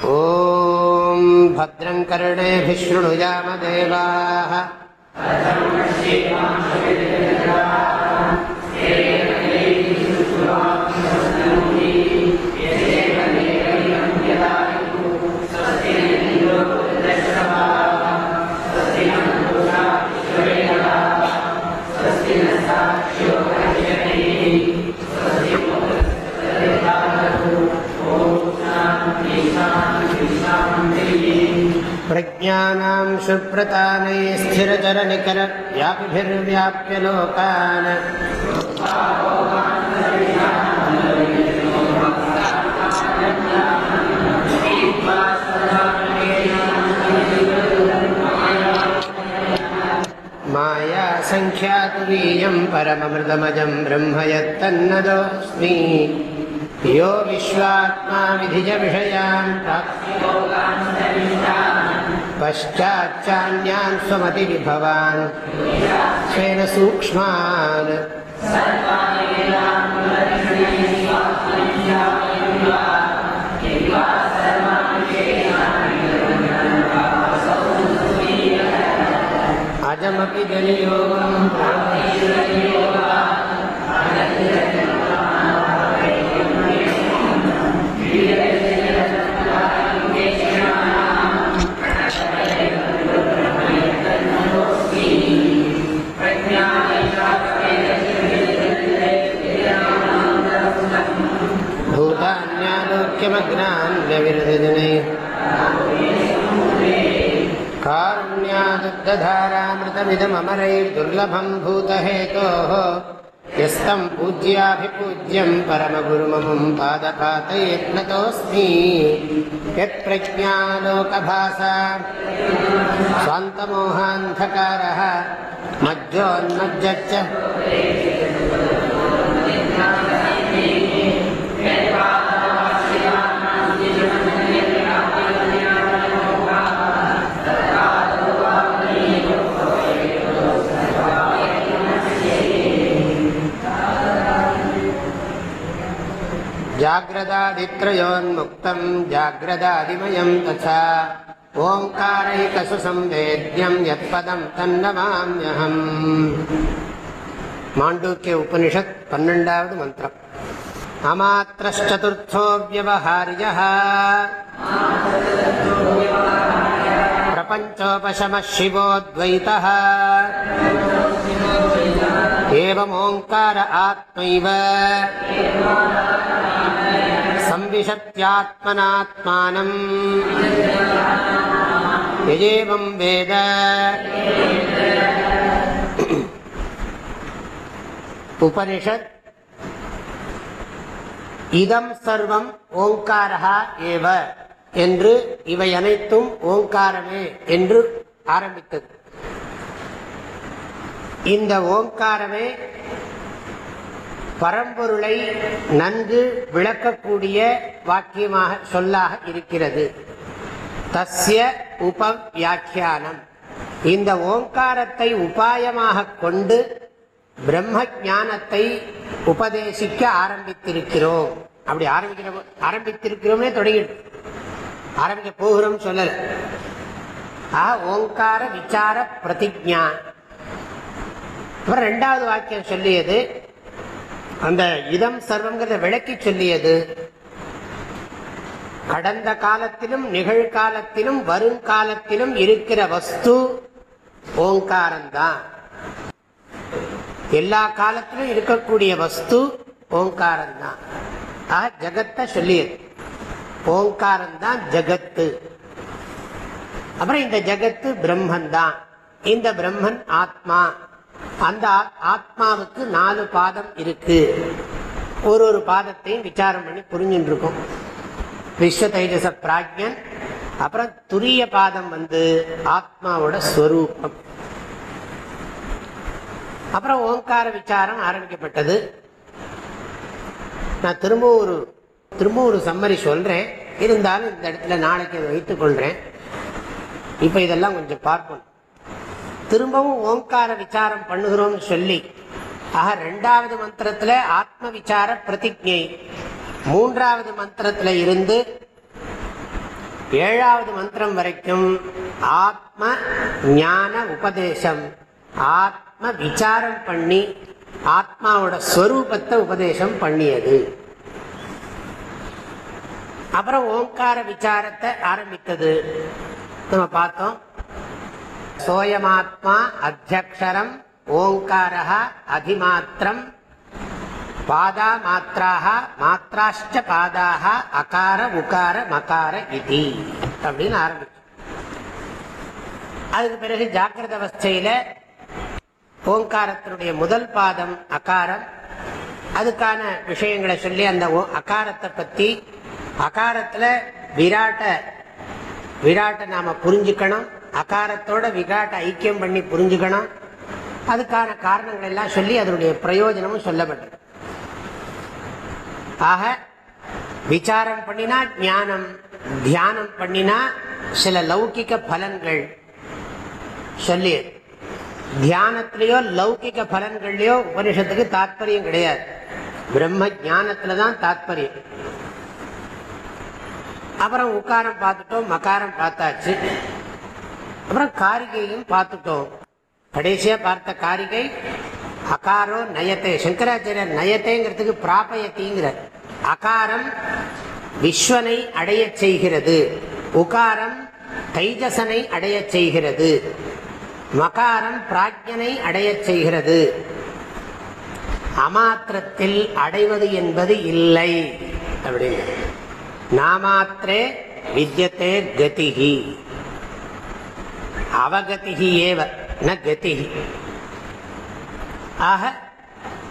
ॐ भद्रम् कर्णेभिः शृणुयामदेवाः प्रज्ञानां सुप्रतानैः स्थिरचरनिकरव्यापिभिर्व्याप्य लोकान् माया सङ्ख्यातुरीयं परममृतमजं ब्रह्म यत्तन्नदोऽस्मि यो विश्वात्मा विधिजविषयान् पश्चाच्चान्यान् स्वमतिविभवान् स्वेन सूक्ष्मान्। अजमपि कारुण्यादुग्धधारामृतमिदममरैर्दुर्लभम् भूतहेतोः यस्तम् पूज्याभिपूज्यम् परमगुरुममुम् पादपातयत्नतोऽस्मि। यत्प्रज्ञालोकभासा स्वान्तमोहान्धकारः मज्जोन्मज्जच्च। जाग्रदादित्रयोन्मुक्तम् जाग्रदादिमयम् तथा ओङ्कारैकसु संवेद्यम् यत्पदम् तन्नमाम्यहम् माण्डूक्य उपनिषत् पन्नेण्डावद् मन्त्रम् अमात्रश्चतुर्थो व्यवहार्यः प्रपञ्चोपशमः शिवोऽद्वैतः एवमोङ्कार आत्मैव விசத்தியாத்மனாத்மானம் எஜேவம் வேத. உபனிஷத். இதம் சர்வம் ஓங்காரா ஏவ என்று இவை அனைத்தும் ஓங்காரமே என்று ஆரம்பித்தது. இந்த ஓங்காரமே பரம்பொருளை நன்கு விளக்கக்கூடிய வாக்கியமாக சொல்லாக இருக்கிறது. தஸ்ய உபவியாக்கியானம். இந்த ஓங்காரத்தை உபாயமாக கொண்டு பிரம்ம ஞானத்தை உபதேசிக்க ஆரம்பித்திருக்கிறோம். அப்படி ஆரம்பிக்கிற ஆரம்பித்திருக்கிறோம்னே தொடங்கிட்டு. ஆரம்பிக்க போகிறோம் சொல்லல. ஆஹ் ஓங்கார விசார பிரதிஜா அப்புறம் ரெண்டாவது வாக்கியம் சொல்லியது அந்த இதம் சர்வங்கிறத விளக்கி சொல்லியது கடந்த காலத்திலும் நிகழ்காலத்திலும் வருங்காலத்திலும் இருக்கிற வஸ்து ஓங்காரம்தான் எல்லா காலத்திலும் இருக்கக்கூடிய வஸ்து ஓங்காரம்தான் ஆ ஜகத்தை சொல்லியது. ஓங்காரம்தான் ஜகத்து. அப்புறம் இந்த ஜகத்து பிரம்மன் தான் இந்த பிரம்மன் ஆத்மா. அந்த ஆத்மாவுக்கு நாலு பாதம் இருக்கு. ஒரு ஒரு பாதத்தையும் விசாரம் பண்ணி புரிஞ்சுட்டு இருக்கோம் விஸ்வ தைஜச பிராஜ்யன் அப்புறம் துரிய பாதம் வந்து ஆத்மாவோட ஸ்வரூபம். அப்புறம் ஓங்கார விசாரம் ஆரம்பிக்கப்பட்டது. நான் திரும்ப ஒரு திரும்ப ஒரு சம்மரி சொல்றேன். இருந்தாலும் இந்த இடத்துல நாளைக்கு வைத்துக் கொள்றேன் இப்ப இதெல்லாம் கொஞ்சம் பார்ப்போம் திரும்பவும் ஓங்கார விசாரம் பண்ணுகிறோம்னு சொல்லி ஆக ரெண்டாவது மந்திரத்துல ஆத்ம விசார பிரதிஜை மூன்றாவது மந்திரத்துல இருந்து ஏழாவது மந்திரம் வரைக்கும் ஆத்ம ஞான உபதேசம். ஆத்ம விசாரம் பண்ணி ஆத்மாவோட ஸ்வரூபத்தை உபதேசம் பண்ணியது. அப்புறம் ஓங்கார விசாரத்தை ஆரம்பித்தது. நம்ம பார்த்தோம். சோயமாத்மா அத்தியக்ஷரம் ஓங்காரா அதிமாத்திரம் பாதா மாத்திராக மாத்திராஷ்ட பாதாக அகார உகார மகார இதி அப்படின்னு ஆரம்பிச்சு. அதுக்கு பிறகு ஜாக்கிரத அவஸ்தையில ஓங்காரத்தினுடைய முதல் பாதம் அகாரம். அதுக்கான விஷயங்களை சொல்லி அந்த அகாரத்தை பத்தி அகாரத்துல விராட்ட விராட்ட நாம புரிஞ்சுக்கணும். அகாரத்தோட விகாட்ட ஐக்கியம் பண்ணி புரிஞ்சுக்கணும். அதுக்கான காரணங்கள் எல்லாம் சொல்லி அதனுடைய பிரயோஜனமும் சொல்லப்பட்டது. ஆக விசாரம் பண்ணினா ஞானம் தியானம் பண்ணினா சில லௌகிக்க பலன்கள் சொல்லி தியானத்திலேயோ லௌகிக்க பலன்கள்லையோ உபனிஷத்துக்கு தாத்பரியம் கிடையாது. பிரம்ம ஜானத்துல தான் தாத்பரியம். அப்புறம் உக்காரம் பார்த்துட்டோம் மக்காரம் பார்த்தாச்சு. அப்புறம் காரிகையும் பார்த்துட்டோம். கடைசியா பார்த்த காரிகை அகாரோ நயத்தை சங்கராச்சாரியர் நயத்தைங்கிறதுக்கு பிராபயத்திங்கிற அகாரம் விஸ்வனை அடைய செய்கிறது. உகாரம் தைஜசனை அடைய செய்கிறது. மகாரம் பிராஜ்யனை அடைய செய்கிறது. அமாத்திரத்தில் அடைவது என்பது இல்லை. அப்படின்னு நாமாத்திரே வித்தியத்தே கதிகி. அவகதிகி ஏவ ந கதிகி ஆக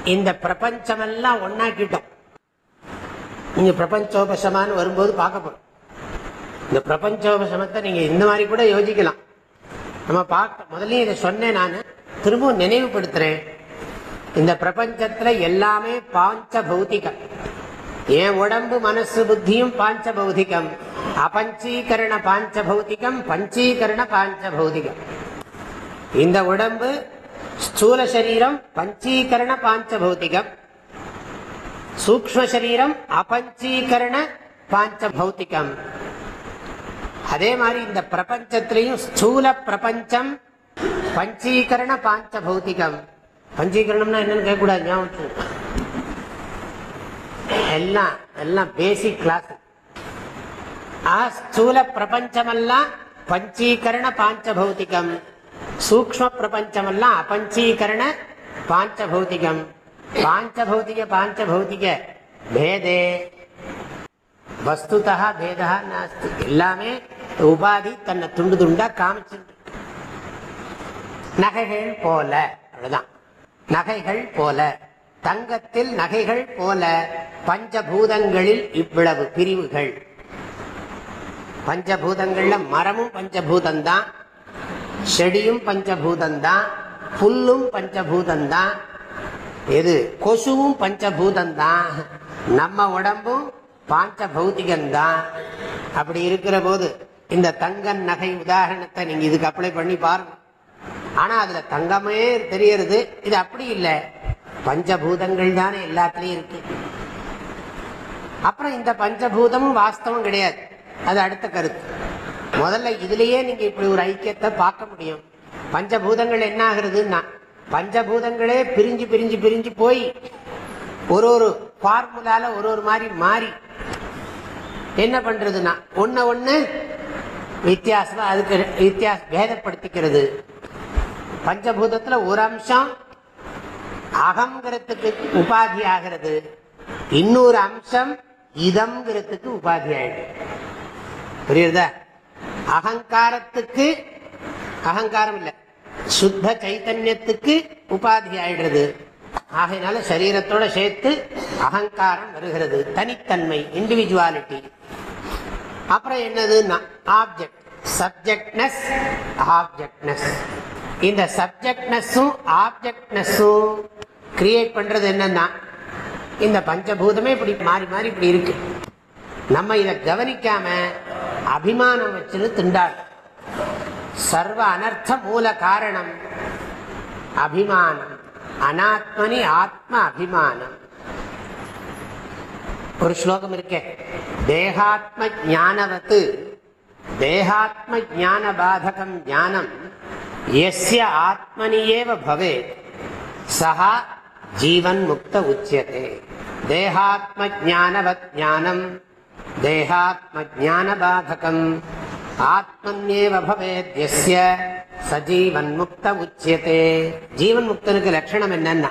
இந்த பிரபஞ்சமெல்லாம் ஒன்னாக்கிட்டோம் நீங்க பிரபஞ்சோபசமானு வரும்போது பார்க்க போறோம் இந்த பிரபஞ்சோபசமத்தை நீங்க இந்த மாதிரி கூட யோசிக்கலாம். நம்ம பார்க்க முதல்ல இதை சொன்னேன் நான். திரும்பவும் நினைவுபடுத்துறேன். இந்த பிரபஞ்சத்துல எல்லாமே பாஞ்ச பௌத்திகம். என் உடம்பு மனசு புத்தியும் பாஞ்ச பௌதிகம் அபஞ்சீகரண பாஞ்ச பௌத்திகம் பஞ்சீகரண பாஞ்ச பௌதிகம் இந்த உடம்பு ஸ்தூல சரீரம் பஞ்சீகரண பாஞ்ச பௌத்திகம் சூக்ம சரீரம் அபஞ்சீகரண பாஞ்ச பௌத்திகம் அதே மாதிரி இந்த பிரபஞ்சத்திலையும் ஸ்தூல பிரபஞ்சம் பஞ்சீகரண பாஞ்ச பௌத்திகம் பஞ்சீகரணம்னா என்னன்னு கேட்கக்கூடாது ஞாபகம் எல்லாம் எல்லாம் பேசிக் கிளாஸ் ஸ்தூல பிரபஞ்சமெல்லாம் பஞ்சீகரண பாஞ்சபௌத்திகம் சூக்ம பிரபஞ்சமெல்லாம் அபஞ்சீகரண பாஞ்சபௌத்திகம் பாஞ்சபௌதிக பாஞ்சபௌதிக. பேதே. வஸ்துதா பேதா நாஸ்தி. எல்லாமே உபாதி தன்னை துண்டு துண்டா காமிச்சு நகைகள் போல. அவ்வளவுதான். நகைகள் போல. தங்கத்தில் நகைகள் போல பஞ்சபூதங்களில் இவ்வளவு பிரிவுகள். பஞ்சபூதங்கள்ல மரமும் பஞ்சபூதம்தான் செடியும் பஞ்சபூதம்தான் புல்லும் பஞ்சபூதம்தான். எது? கொசுவும் பஞ்சபூதம்தான். நம்ம உடம்பும் பாஞ்ச பௌத்திகம்தான் அப்படி இருக்கிற போது இந்த தங்கன் நகை உதாரணத்தை நீங்க இதுக்கு அப்ளை பண்ணி பாருங்க. ஆனா அதுல தங்கமே தெரியறது இது அப்படி இல்லை. பஞ்சபூதங்கள் தானே எல்லாத்துலேயும் இருக்கு. அப்புறம் இந்த பஞ்சபூதமும் வாஸ்தவம் கிடையாது. அது அடுத்த கருத்து. முதல்ல இதுலயே நீங்க இப்படி ஒரு ஐக்கியத்தை பார்க்க முடியும். பஞ்சபூதங்கள் என்ன ஆகுறதுன்னா பஞ்சபூதங்களே பிரிஞ்சு பிரிஞ்சு பிரிஞ்சு போய் ஒரு ஒரு ஃபார்முலால ஒரு ஒரு மாதிரி மாறி என்ன பண்றதுன்னா ஒன்ன ஒண்ணு வித்தியாசமா அதுக்கு வித்தியாச பேதப்படுத்திக்கிறது பஞ்சபூதத்துல ஒரு அம்சம் அகங்கிறதுக்கு உபாதி ஆகிறது இன்னொரு அம்சம் இதம்ங்கிறதுக்கு உபாதி ஆயிடுது புரியுதா? அகங்காரத்துக்கு அகங்காரம் இல்லை. சுத்த சைத்தன்யத்துக்கு உபாதி ஆயிடுறது ஆகையினால சரீரத்தோட சேர்த்து அகங்காரம் வருகிறது. தனித்தன்மை இண்டிவிஜுவாலிட்டி அப்புறம் என்னதுன்னா ஆப்ஜெக்ட் சப்ஜெக்ட்னஸ் ஆப்ஜெக்ட்னஸ் இந்த சப்ஜெக்ட்னஸும் ஆப்ஜெக்ட்னஸும் கிரியேட் பண்றது என்னன்னா இந்த பஞ்சபூதமே இப்படி மாறி மாறி இப்படி இருக்கு. நம்ம இதை கவனிக்காம அபிமானம் வச்சுன்னு திண்டாடு சர்வ அனர்த்த மூல காரணம் அபிமானம். அனாத்மனி ஆத்ம அபிமானம். ஒரு ஸ்லோகம் இருக்கே. தேகாத்ம ஞானவத்து தேகாத்ம ஜான பாதகம் ஞானம். எஸ்ய ஆத்மனியேவ பவே சா ஜீவன் முக்த உச்சியதே தேகாத்ம ஜானவத் ஞானம் தேகாத்ம ஜான பாதகம் ஆத்மன்யேவ பவேத் எஸ்ய சஜீவன் முக்த உச்சியதே ஜீவன் முக்தனுக்கு லட்சணம் என்னன்னா?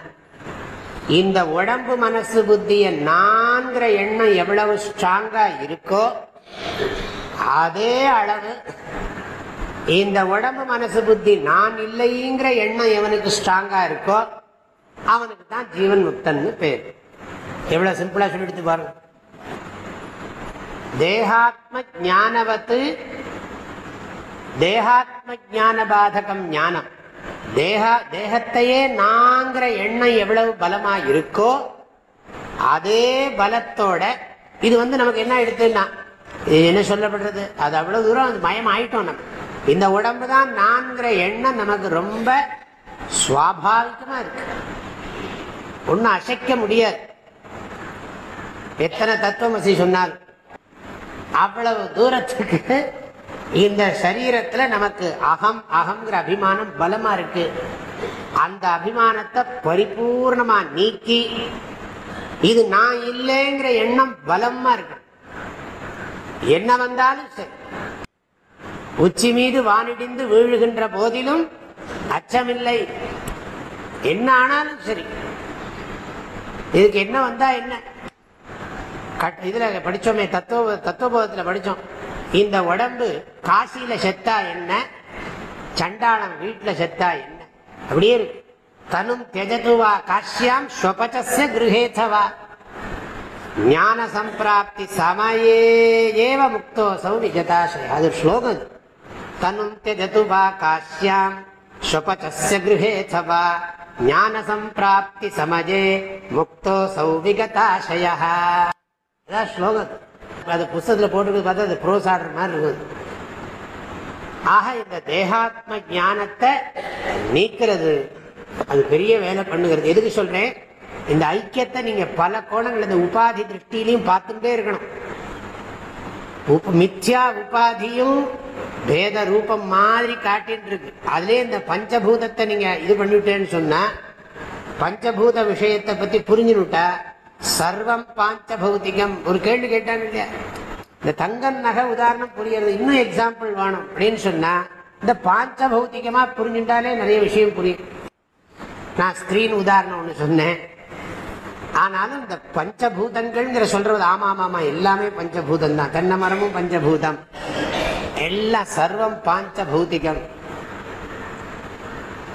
இந்த உடம்பு மனசு புத்திய நான்கிற எண்ணம் எவ்வளவு ஸ்ட்ராங்கா இருக்கோ அதே அளவு இந்த உடம்பு மனசு புத்தி நான் இல்லைங்கிற எண்ணம் எவனுக்கு ஸ்ட்ராங்கா இருக்கோ அவனுக்கு தான் ஜீவன் முக்தன்னு பேர். எவ்வளவு சிம்பிளா சொல்லிடுத்து பாருங்க தேகாத்ம ஞானவத்து தேகாத்ம ஞான பாதகம் ஞானம். தேக தேகத்தையே நாங்கிற எண்ணம் எவ்வளவு பலமா இருக்கோ அதே பலத்தோட இது வந்து நமக்கு என்ன எடுத்துன்னா என்ன சொல்லப்படுறது? அது அவ்வளவு தூரம் அது மயம் ஆயிட்டோம் நம்ம. இந்த உடம்பு தான் நான்கிற எண்ணம் நமக்கு ரொம்ப சுவாபாவிகமா இருக்கு. ஒன்னும் அசைக்க முடியாது. எத்தனை தத்துவமசி சொன்னால் அவ்வளவு தூரத்துக்கு இந்த சரீரத்துல நமக்கு அகம் அகங்கிற அபிமானம் பலமா இருக்கு. அந்த அபிமானத்தை பரிபூர்ணமா நீக்கி இது நான் இல்லைங்கிற எண்ணம் பலமா இருக்கு. என்ன வந்தாலும் சரி. உச்சி மீது வானிடிந்து வீழுகின்ற போதிலும் அச்சமில்லை. என்ன ஆனாலும் சரி. இதுக்கு என்ன வந்தா என்ன? கட்- இதுல படிச்சோமே தத்துவ தத்துவபோதத்துல படிச்சோம். இந்த உடம்பு காசியில செத்தா என்ன? சண்டாளம் வீட்டுல செத்தா என்ன? அப்படியே இருக்கு. தனும் தெஜதுவா காஷ்யாம் ஸ்வபச்சஸ்ய கிருஹேதவா. ஞான சம்பிராப்தி சமயே ஏவ முக்தோசௌ விஜதாசய. அது ஸ்லோகம் இது. தனும் தெஜது வா காஷ்யாம் ஸ்வபச்சஸ்ய கிருஹேதவா ஞான சம்பிராப்தி சமஜே முக்தோ விகதாசய அதான் ஸ்லோகம் அது புஸ்தத்தில் போட்டுக்கிறது பார்த்தா அது ப்ரோஸ் ஆடுற மாதிரி இருக்குது ஆக இந்த தேகாத்ம ஞானத்தை நீக்கிறது அது பெரிய வேலை பண்ணுகிறது எதுக்கு சொல்றேன் இந்த ஐக்கியத்தை நீங்க பல கோணங்கள் இந்த உபாதி திருஷ்டிலையும் பார்த்துட்டே இருக்கணும் மித்யா உபாதியும் பேத ரூபம் மாதிரி காட்டிட்டு இருக்கு அதுலயே இந்த பஞ்சபூதத்தை நீங்க இது பண்ணிவிட்டேன்னு சொன்னா பஞ்சபூத விஷயத்தை பத்தி புரிஞ்சுனுட்டா சர்வம் பாஞ்சபௌதிகம். ஒரு கேள்வி கேட்டாங்க இல்லையா? இந்த தங்கம் நகை உதாரணம் புரியறது. இன்னும் எக்ஸாம்பிள் வேணும். அப்படின்னு சொன்னா இந்த பாஞ்சபௌதிகமா புரிஞ்சுட்டாலே நிறைய விஷயம் புரியும். நான் ஸ்கிரீன் உதாரணம் ஒன்று சொன்னேன். ஆனாலும் இந்த பஞ்சபூதங்கள்ங்கிற சொல்றது ஆமா ஆமா எல்லாமே பஞ்சபூதம் தான். தென்னை மரமும் பஞ்சபூதம். எல்லாம் சர்வம் பாஞ்சபூதிகம்.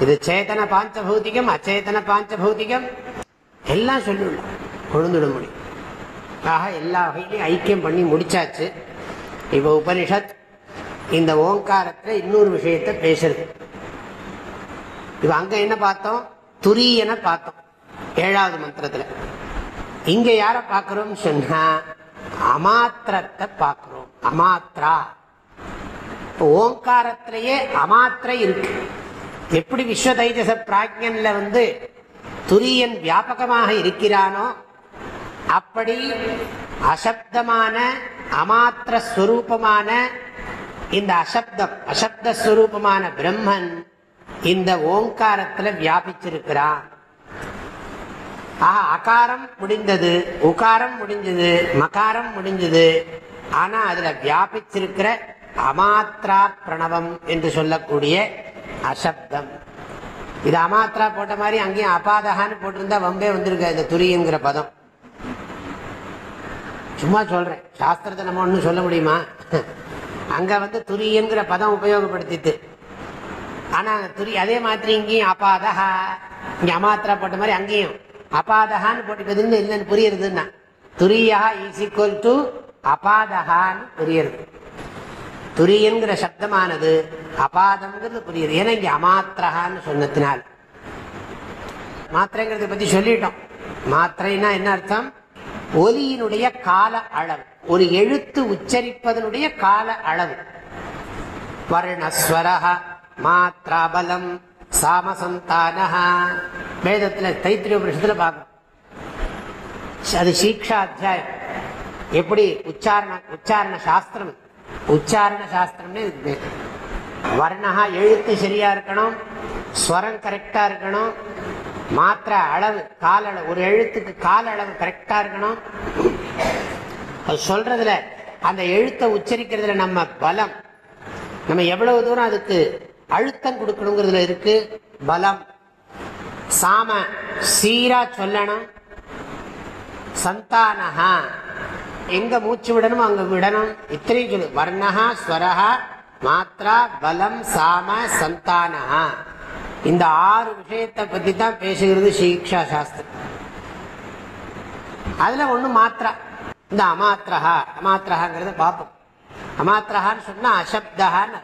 இது சேதன பாஞ்சபூதிகம் அச்சேதன பாஞ்சபூதிகம். எல்லாம் சொல்லிடலாம் கொழுந்துட முடியும் ஆக எல்லா வகையிலையும் ஐக்கியம் பண்ணி முடிச்சாச்சு. இப்போ உபனிஷத் இந்த ஓங்காரத்துல இன்னொரு விஷயத்தை பேசுறது. இப்ப அங்க என்ன பார்த்தோம்? துரியனை பார்த்தோம். ஏழாவது மந்திரத்துல. இங்க யார பார்க்கிறோம் சொன்னா அமாத்திரத்தை பார்க்கிறோம். அமாத்ரா. ஓங்காரத்திலேயே அமாத்திரை இருக்கு. எப்படி விஸ்வ தைஜச பிராஜ்யன்ல வந்து துரியன் வியாபகமாக இருக்கிறானோ அப்படி அசப்தமான அமாத்திர ஸ்வரூபமான இந்த அசப்தம் அசப்த ஸ்வரூபமான பிரம்மன் இந்த ஓங்காரத்துல வியாபிச்சிருக்கிறான். ஆஹா அகாரம் முடிந்தது உகாரம் முடிஞ்சது மகாரம் முடிஞ்சது. ஆனா அதுல வியாபிச்சிருக்கிற அமாத்ரா பிரணவம் என்று சொல்லக்கூடிய அசப்தம். இது அமாத்ரா போட்ட மாதிரி அங்கேயும் அபாதகான்னு போட்டிருந்தா வம்பே வந்திருக்க இந்த துரிங்கிற பதம். சும்மா சொல்றேன் சாஸ்திரத்தை நம்ம ஒன்றும் சொல்ல முடியுமா? அங்க வந்து துரியங்கிற பதம் உபயோகப்படுத்திட்டு. ஆனா துரி அதே மாதிரி இங்கேயும் அபாதகா இங்க அமாத்திரா போட்ட மாதிரி அங்கேயும். அபாதகான்னு போட்டுக்கிறதுன்னு இல்லைன்னு புரியுறதுன்னா. துரியா இஸ் ஈக்குவல் டு அபாதகான்னு புரியுறது. துரியங்கிற சப்தமானது அபாதம்ங்கிறது புரியுது. ஏன்னா இங்க அமாத்திரகான்னு சொன்னதினால். மாத்திரைங்கிறத பத்தி சொல்லிட்டோம். மாத்திரைனா என்ன அர்த்தம்? ஒலியினுடைய கால அளவு. ஒரு எழுத்து உச்சரிப்பதனுடைய கால அளவு. வர்ணஸ்வரஹ மாத்ராபலம். சாமசந்தானஹ வேதத்தில் தைத்திரிய உபனிஷத்துல பார்க்கணும் அது சீக்ஷா அத்தியாயம் எப்படி உச்சாரண உச்சாரண சாஸ்திரம் உச்சாரண சாஸ்திரம்னு இருக்கு. பேர் எழுத்து சரியா இருக்கணும் ஸ்வரம் கரெக்டா இருக்கணும் மாத்திரை அளவு கால அளவு ஒரு எழுத்துக்கு கால அளவு கரெக்டா இருக்கணும். அது சொல்றதுல அந்த எழுத்தை உச்சரிக்கிறதுல நம்ம பலம். நம்ம எவ்வளவு தூரம் அதுக்கு அழுத்தம் கொடுக்கணுங்கிறதுல இருக்கு பலம். சாம சீரா சொல்லணும். சந்தானஹா. எங்க மூச்சு விடணும் அங்க விடணும். இத்தனையும் சொல்லு. வர்ணஹா ஸ்வரஹா மாத்ரா பலம் சாம சந்தானஹா. இந்த ஆறு விஷயத்தை பத்தி தான் பேசுகிறது சீக்ஷா சாஸ்திரம். அதுல ஒண்ணு மாத்ரா. இந்த அமாத்திரஹா அமாத்திரஹாங்கிறத பார்ப்போம். அமாத்திரஹான்னு சொன்னா அசப்தஹான்னு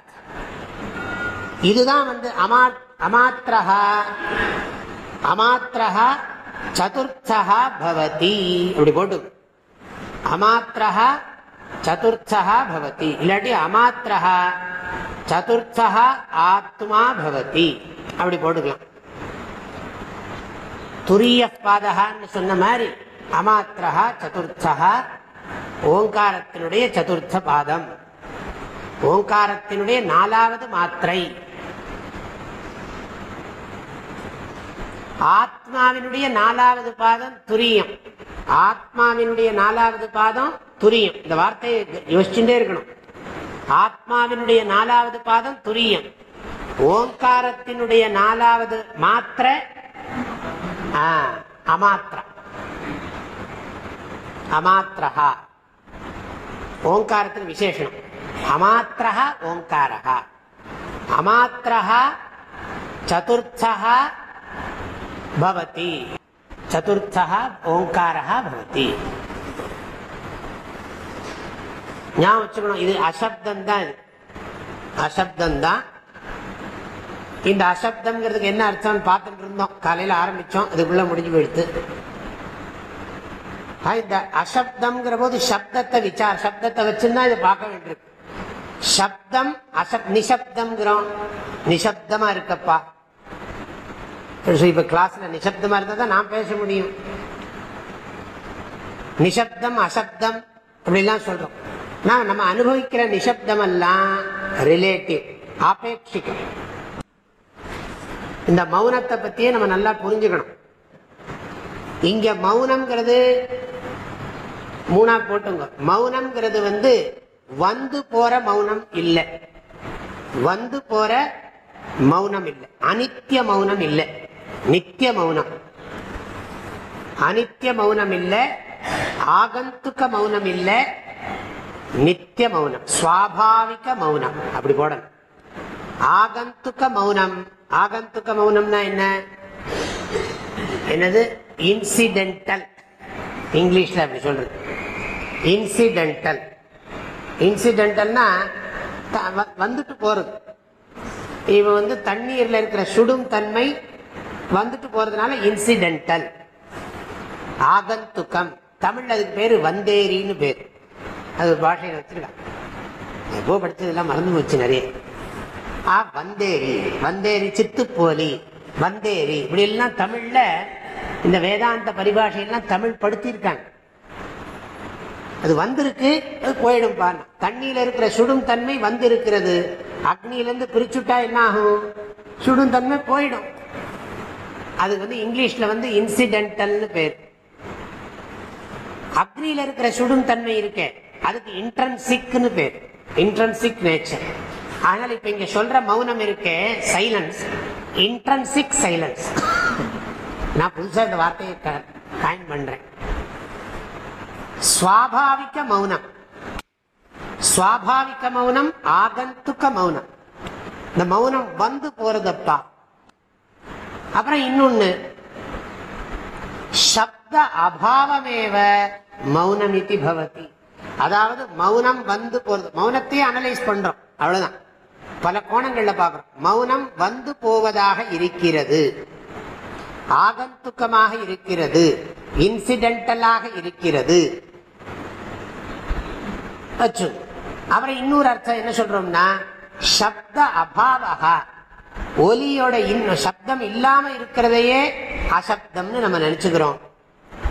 இதுதான் வந்து அமா அமாத்திரஹா அமாத்திரஹா சதுர்த்தஹா பவதி. அப்படி போட்டு. அமாத்திரஹா சதுர்த்தஹா பவதி. இல்லாட்டி அமாத்திரஹா சதுர்த்தஹா ஆத்மா பவதி. அப்படி போட்டுக்கலாம். துரிய பாதகான்னு சொன்ன மாதிரி அமாத்திரஹா சதுர்த்தஹா ஓங்காரத்தினுடைய சதுர்த்த பாதம். ஓங்காரத்தினுடைய நாலாவது மாத்திரை. ஆத்மாவினுடைய நாலாவது பாதம் துரியம். ஆத்மாவினுடைய நாலாவது பாதம் துரியம். இந்த வார்த்தையை யோசிச்சுட்டே இருக்கணும். ஆத்மாவினுடைய நாலாவது பாதம் துரியம். ஓங்காரத்தினுடைய நாலாவது மாத்திர அமாத்திரா அமாத்திரஹா. ஓங்காரத்துக்கு விசேஷனம் அமாத்திரஹா ஓங்காரஹா. அமாத்திரஹா சதுர்த்தா பவதி சதுர்த்தா ஓங்காரா பவதி ஞாபகம் வச்சுக்கணும் இது அசப்தம் தான் இது. அசப்தம் தான் இந்த அசப்தம்ங்கிறதுக்கு என்ன அர்த்தம்னு பார்த்துட்டு இருந்தோம். காலையில ஆரம்பிச்சோம் அதுக்குள்ள முடிஞ்சு போயிடுத்து இந்த அசப்தம்ங்கிற போது சப்தத்தை விசார சப்தத்தை வச்சுதான் இதை பார்க்க வேண்டியிருக்கு. சப்தம் அசப் நிசப்தம்ங்கிறோம். நிசப்தமா இருக்கப்பா. இப்ப கிளாஸ்ல நிசப்தமா இருந்தா தான் நான் பேச முடியும். நிசப்தம் அசப்தம் அப்படிலாம் சொல்றோம். நான் நம்ம அனுபவிக்கிற நிசப்தம் எல்லாம் ரிலேட்டிவ் ஆபேட்சிக்கம் இந்த மௌனத்தை பத்தியே நம்ம நல்லா புரிஞ்சுக்கணும். இங்க மௌனம்ங்கிறது மூணா போட்டுங்க. மௌனம்ங்கிறது வந்து வந்து போற மௌனம் இல்லை. வந்து போற மௌனம் இல்லை. அனித்திய மௌனம் இல்லை. நித்திய மௌனம் அனித்திய மௌனம் இல்லை ஆகந்துக்க மௌனம் இல்லை நித்திய மௌனம் சுவாபாவிக மௌனம் அப்படி போடணும். ஆகந்துக்க மௌனம் ஆகந்துக்க மௌனம்னா என்ன? என்னது? இன்சிடென்டல். இங்கிலீஷ்ல அப்படி சொல்றது. இன்சிடென்டல். இன்சிடென்டல்னா வந்துட்டு போறது. இவன் வந்து தண்ணீர்ல இருக்கிற சுடும் தன்மை வந்துட்டு போறதுனால இன்சிடென்டல் ஆகந்துக்கம் தமிழ்ல அதுக்கு பேரு வந்தேரின்னு பேர். அது பாஷையில் பாஷையில வச்சிருக்கான் எப்போ படிச்சதெல்லாம் மறந்து போச்சு நிறைய. ஆ வந்தேரி. வந்தேரி சித்துப்போலி. வந்தேரி. இப்படி எல்லாம் தமிழ்ல இந்த வேதாந்த பரிபாஷையெல்லாம் தமிழ் படுத்தியிருக்காங்க. அது வந்திருக்கு அது போயிடும் பாருங்க. தண்ணியில இருக்கிற சுடும் தன்மை வந்திருக்கிறது. அக்னியிலிருந்து பிரிச்சுட்டா என்ன ஆகும்? சுடும் தன்மை போயிடும். அது வந்து இங்கிலீஷ்ல வந்து இன்சிடென்டல்னு பேர். அக்னியில இருக்கிற சுடும் தன்மை இருக்க. அதுக்கு இன்ட்ரன்சிக்னு பேர். இன்ட்ரன்சிக் நேச்சர் ஆனால் இப்ப இங்க சொல்ற மௌனம் இருக்கே சைலன்ஸ் இன்ட்ரன்சிக் சைலன்ஸ் நான் புதுசா இந்த வார்த்தையை காயின் பண்றேன். சுவாபாவிக மௌனம். சுவாபாவிக மௌனம் ஆகந்துக்க மௌனம். இந்த மௌனம் வந்து போறதப்பா? அப்புறம் இன்னொன்னு. சப்த அபாவமேவ மௌனம் இதி பவதி. அதாவது மௌனம் வந்து போறது. மௌனத்தையே அனலைஸ் பண்றோம். அவ்வளவுதான். பல கோணங்கள்ல பாக்குறோம் மௌனம் வந்து போவதாக இருக்கிறது. ஆகந்துக்கமாக இருக்கிறது. இன்சிடென்டலாக இருக்கிறது. அப்புறம் இன்னொரு அர்த்தம் என்ன சொல்றோம்னா சப்த அபாவகா. ஒலியோட இன்னும் சப்தம் இல்லாம இருக்கிறதையே அசப்தம்னு நம்ம நினைச்சுக்கிறோம்.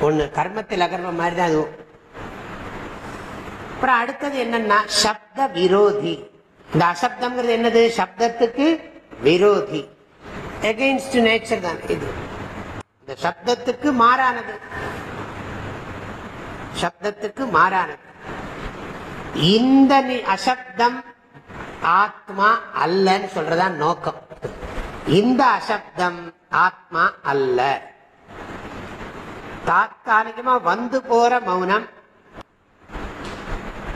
ஒண்ணு கர்மத்தில் அகர்மம் மாதிரி தான் அதுவும் அப்புறம் அடுத்தது என்னன்னா சப்த விரோதி. இந்த அசப்தம்ங்கிறது என்னது? சப்தத்துக்கு விரோதி. எகெயின்ஸ்ட் நேச்சர் தான் இது. இந்த சப்தத்துக்கு மாறானது. சப்தத்துக்கு மாறானது. இந்த அசப்தம் ஆத்மா அல்லன்னு சொல்றதா நோக்கம். இந்த அசப்தம் ஆத்மா அல்ல. தாத்காலிகமா வந்து போற மௌனம்.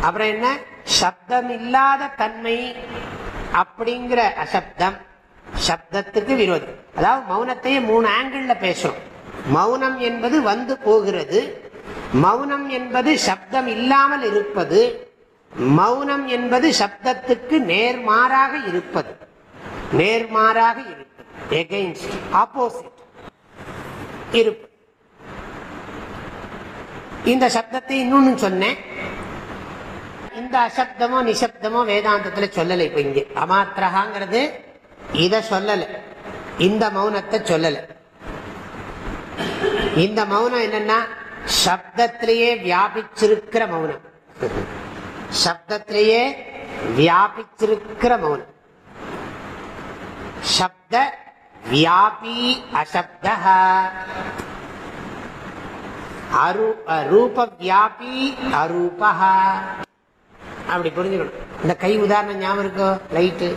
அப்புறம் என்ன? சப்தம் இல்லாத தன்மை அப்படிங்கிற அசப்தம் சப்தத்துக்கு விரோதி அதாவது மௌனத்தையே மூணு ஆங்கிள் பேசுறோம். மௌனம் என்பது வந்து போகிறது. மௌனம் என்பது சப்தம் இல்லாமல் இருப்பது. மௌனம் என்பது சப்தத்துக்கு நேர்மாறாக இருப்பது. நேர்மாறாக இருப்பது. எகெயின்ஸ்ட் ஆப்போசிட் இருப்பது. இந்த சப்தத்தை இன்னொன்னு சொன்னேன். இந்த அசப்தமோ நிசப்தமோ வேதாந்தத்துல சொல்லலை இப்ப இங்க. அமாத்திரகாங்கிறது இத சொல்லலை. இந்த மௌனத்தை சொல்லலை. இந்த மௌனம் என்னன்னா சப்தத்திலேயே வியாபிச்சிருக்கிற மௌனம். சப்தத்திலேயே வியாபிச்சிருக்கிற மௌனம் சப்த வியாபி அசப்த ரூப வியாபி அரூபா அப்படி புரிஞ்சுக்கணும். இந்த கை உதாரணம் ஞாபகம் இருக்கோ? லைட்டு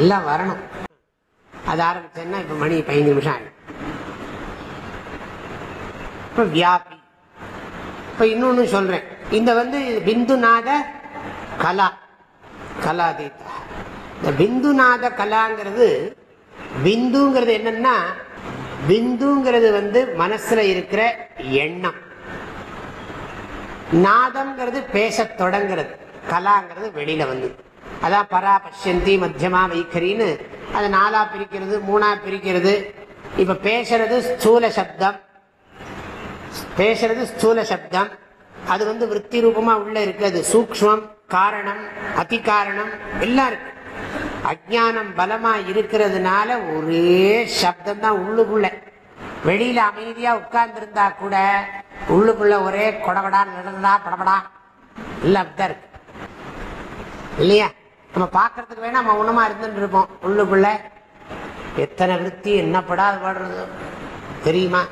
எல்லாம் வரணும். அது ஆரம்பிச்சேன்னா இப்ப மணி பதினஞ்சு நிமிஷம் ஆகும் இப்ப வியாபி. இப்ப இன்னொன்னு சொல்றேன். இந்த வந்து பிந்துநாத கலா கலாதீதா இந்த பிந்துநாத கலாங்கிறது பிந்துங்கிறது என்னன்னா பிந்துங்கிறது வந்து மனசுல இருக்கிற எண்ணம். நாதம்ங்கிறது பேசத் தொடங்குறது கலாங்கிறது வெளியில வந்து. அதான் பரா பஷ்யந்தி மத்தியமா வைக்கரின்னு அது நாலா பிரிக்கிறது மூணா பிரிக்கிறது. இப்ப பேசுறது ஸ்தூல சப்தம். பேசுறது ஸ்தூல சப்தம். அது வந்து விற்பி ரூபமா உள்ள இருக்கு அது சூக்மம் காரணம் அதி காரணம் எல்லாம் இருக்கு. அஜானம் பலமா இருக்கிறதுனால ஒரே சப்தம் தான் உள்ளுக்குள்ள. வெளியில அமைதியா உட்கார்ந்து இருந்தா கூட உள்ளுக்குள்ள ஒரே கொடகடா நடந்தா படபடா இல்ல அப்படிதான் இருக்கு. இல்லையா? நம்ம பாக்குறதுக்கு வேணா மௌனமா இருந்துட்டு இருப்போம் உள்ளுக்குள்ள. எத்தனை விருத்தி என்ன படாது பாடுறது? தெரியுமா?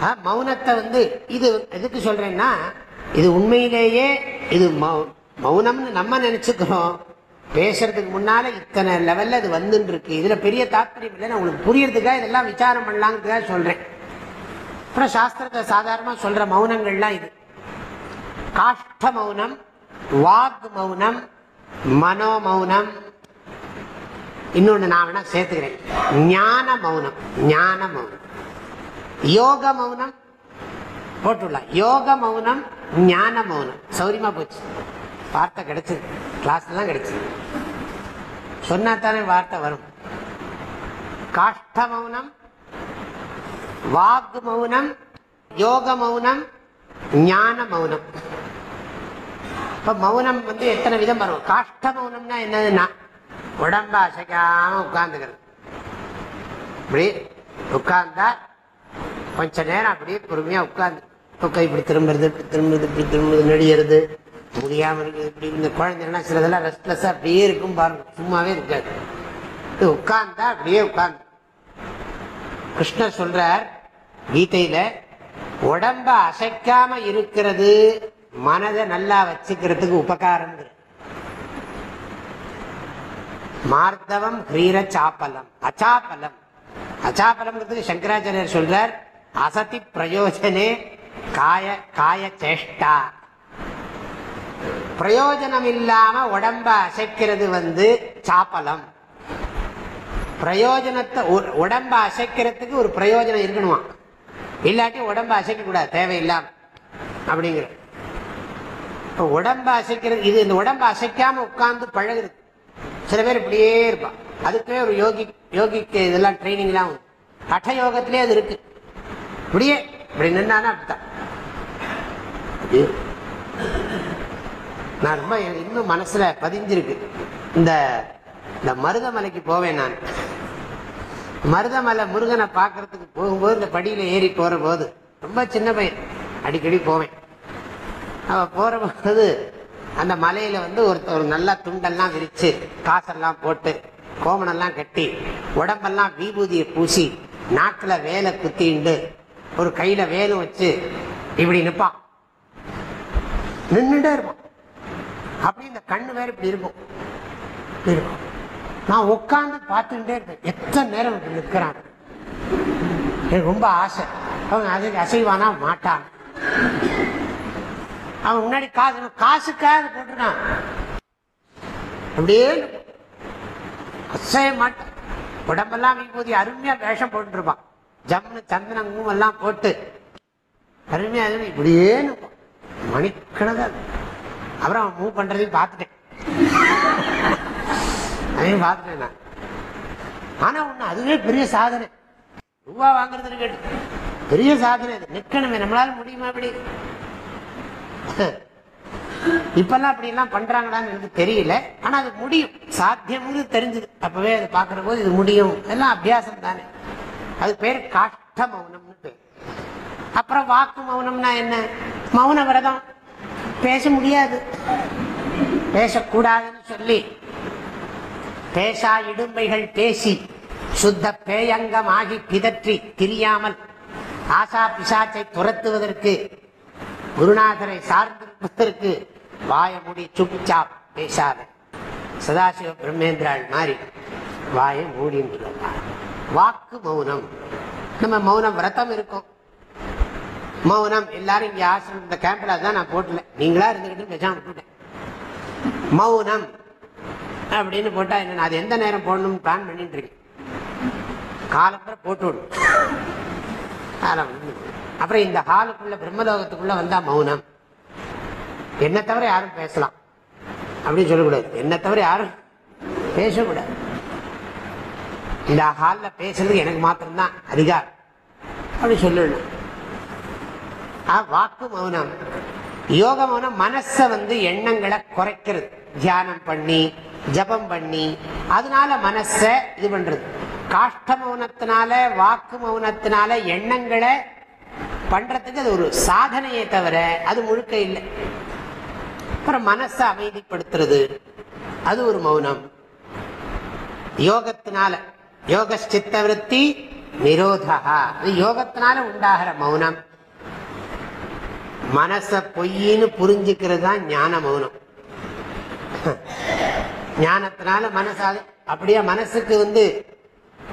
மௌனத்தை வந்து இது எதுக்கு சொல்றேன்னா இது உண்மையிலேயே இது மௌ- மௌனம்னு நம்ம நினைச்சுக்கிறோம். பேசுறதுக்கு முன்னால இத்தனை லெவல்ல இது வந்துட்டு இருக்கு இதுல பெரிய தாத்பரியம் இல்லை நான் உங்களுக்கு புரியறதுக்காக இதெல்லாம் விசாரம் பண்ணலாங்கிறதுக்காக சொல்றேன். அப்புறம் சாஸ்திரத்தை சாதாரணமா சொல்ற மௌனங்கள்லாம் இது. காஷ்ட மௌனம் வாக் மௌனம் மனோ மௌனம். இன்னொன்னு நான் வேணா சேர்த்துக்கிறேன். ஞான மௌனம் ஞான மௌனம். யோக மௌனம் போட்டுள்ள யோக மௌனம் ஞான மௌனம் சௌரியமா போச்சு. வார்த்தை கிடைச்சது கிளாஸ்ல தான் கிடைச்சது சொன்னா தானே வார்த்தை வரும். காஷ்ட மௌனம் வாக் மௌனம் யோக மௌனம் ஞான மௌனம் இப்ப மௌனம் வந்து எத்தனை விதம் வரும்? காஷ்ட மௌனம்னா என்னதுன்னா உடம்ப அசைக்காம உட்கார்ந்துக்கிறது. இப்படி உட்கார்ந்தா கொஞ்ச நேரம் அப்படியே பொறுமையா உட்கார்ந்து கை இப்படி திரும்புறது இப்படி திரும்புறது இப்படி திரும்புறது நெடியறது முடியாம இருக்குது இப்படி இந்த குழந்தைன்னா சிலதெல்லாம் ரெஸ்ட்லெஸ்ஸா அப்படியே இருக்கும் பாருங்க. சும்மாவே இருக்காது. இது உட்கார்ந்தா அப்படியே உட்கார்ந்து. கிருஷ்ணர் சொல்றார் கீதையில உடம்ப அசைக்காம இருக்கிறது மனதை நல்லா வச்சுக்கிறதுக்கு உபகாரம் மார்த்தவம் கிரீர சாப்பலம். அச்சாப்பலம். அச்சாப்பலம்ங்கிறதுக்கு சங்கராச்சாரியர் சொல்றார் அசதி பிரயோஜனே காய காய சேஷ்டா. பிரயோஜனம் இல்லாம உடம்ப அசைக்கிறது வந்து சாப்பலம். பிரயோஜனத்தை உடம்ப அசைக்கிறதுக்கு ஒரு பிரயோஜனம் இருக்கணுமா? இல்லாட்டி உடம்ப அசைக்க கூடாது தேவையில்லாம. அப்படிங்கிற. உடம்ப அசைக்கிறது இது இந்த உடம்ப அசைக்காம உட்கார்ந்து பழகுறது. சில பேர் இப்படியே இருப்பான் அதுக்குமே ஒரு யோகி யோகிக்கு இதெல்லாம் ட்ரைனிங்லாம் உண்டு. ஹಠ யோகத்திலே அது இருக்கு. இப்படியே இப்படி நின்னானா அப்படித்தான். நான் ரொம்ப இன்னும் மனசுல பதிஞ்சிருக்கு. இந்த இந்த மருதமலைக்கு போவேன் நான். மருதமலை முருகனை பார்க்கறதுக்கு போகும்போது இந்த படியில ஏறி போற போது ரொம்ப சின்ன பையன். அடிக்கடி போவேன். அவ போற போது அந்த மலையில வந்து ஒருத்தர் ஒரு நல்ல துண்டெல்லாம் விரிச்சு காசெல்லாம் போட்டு கோமனெல்லாம் கட்டி உடம்பெல்லாம் விபூதியை பூசி நாக்குல வேலை குத்திண்டு ஒரு கையில வேலும் வச்சு இப்படி நிப்பான் நின்றுட்டே இருப்பான். அப்படி இந்த கண்ணு வேற இப்படி இருக்கும். இருக்கும். நான் உட்காந்து பார்த்துட்டே இருப்பேன். எத்தனை நேரம் இப்படி நிற்கிறான்? எனக்கு ரொம்ப ஆசை. அவன் அதுக்கு அசைவானா? மாட்டான். அவன் முன்னாடி காசு காசுக்காக போட்டிருக்கான். அப்படியே அசைய மாட்டான். உடம்பெல்லாம் விபூதி அருமையா வேஷம் போட்டுருப்பான் ஜம்னு சந்தனம் எல்லாம் போட்டு அருமையா இப்படியே நிற்பான் அப்புறம் அவன் மூவ் பண்றதையும் பார்த்துட்டேன். அதையும் பார்த்துட்டேன் நான். ஆனா ஒண்ணு அதுவே பெரிய சாதனை. ரூபா வாங்குறதுன்னு கேட்டு பெரிய சாதனை அது. நிக்கணுமே நம்மளால முடியுமா அப்படி? இப்பெல்லாம் அப்படி எல்லாம் பண்றாங்களான்னு எனக்கு தெரியல. ஆனா அது முடியும். சாத்தியம்னு தெரிஞ்சது. அப்பவே அதை பாக்குற போது இது முடியும். எல்லாம் அபியாசம் தானே அது பேர் காஷ்ட மௌனம்னு பேர் அப்புறம் வாக்கு மௌனம்னா என்ன? மௌன விரதம். பேச முடியாது. பேசக்கூடாதுன்னு சொல்லி. பேசா இடும்பைகள் பேசி சுத்த பேயங்கம் ஆகி பிதற்றி திரியாமல் ஆசா பிசாச்சை துரத்துவதற்கு குருநாதரை சார்ந்திருப்பதற்கு வாய மூடி சுப்பிச்சாப் பேசாத. சதாசிவ பிரம்மேந்திராள் மாதிரி வாயை மூடின்னு வாக்கு மௌனம். நம்ம மௌனம் விரதம் இருக்கும். மௌனம் எல்லாரும் இங்க ஆசிரம் இந்த கேம்ப்ல தான் நான் போட்டல நீங்களா இருந்துகிட்டு பேசாம விட்டுட்டேன் மௌனம் அப்படின்னு போட்டா என்ன அது எந்த நேரம் போடணும்னு பிளான் பண்ணிட்டு இருக்கேன். காலம்பரை போட்டு விடும் அப்புறம் இந்த ஹாலுக்குள்ள பிரம்மலோகத்துக்குள்ள வந்தா மௌனம். என்ன தவிர யாரும் பேசலாம். அப்படின்னு சொல்லக்கூடாது. என்ன தவிர யாரும் பேசக்கூடாது. இந்த ஹால்ல பேசுறது எனக்கு மாத்திரம்தான். அதிகாரம். அப்படி சொல்லணும். ஆ, வாக்கு மௌனம். யோக மௌனம் மனச வந்து எண்ணங்களை குறைக்கிறது. தியானம் பண்ணி ஜபம் பண்ணி அதனால மனச இது பண்றது. காஷ்ட மௌனத்தினால வாக்கு மௌனத்தினால எண்ணங்களை பண்றதுக்கு அது ஒரு சாதனையே தவிர அது முழுக்க இல்லை. அப்புறம் மனசை அமைதிப்படுத்துறது. அது ஒரு மௌனம். யோகத்தினால. யோக சித்த நிரோதா அது யோகத்தினால உண்டாகிற மௌனம். மனச பொய்ன்னு புரிஞ்சுக்கிறது தான் ஞான மௌனம். ஞானத்தினால மனசாது அப்படியே மனசுக்கு வந்து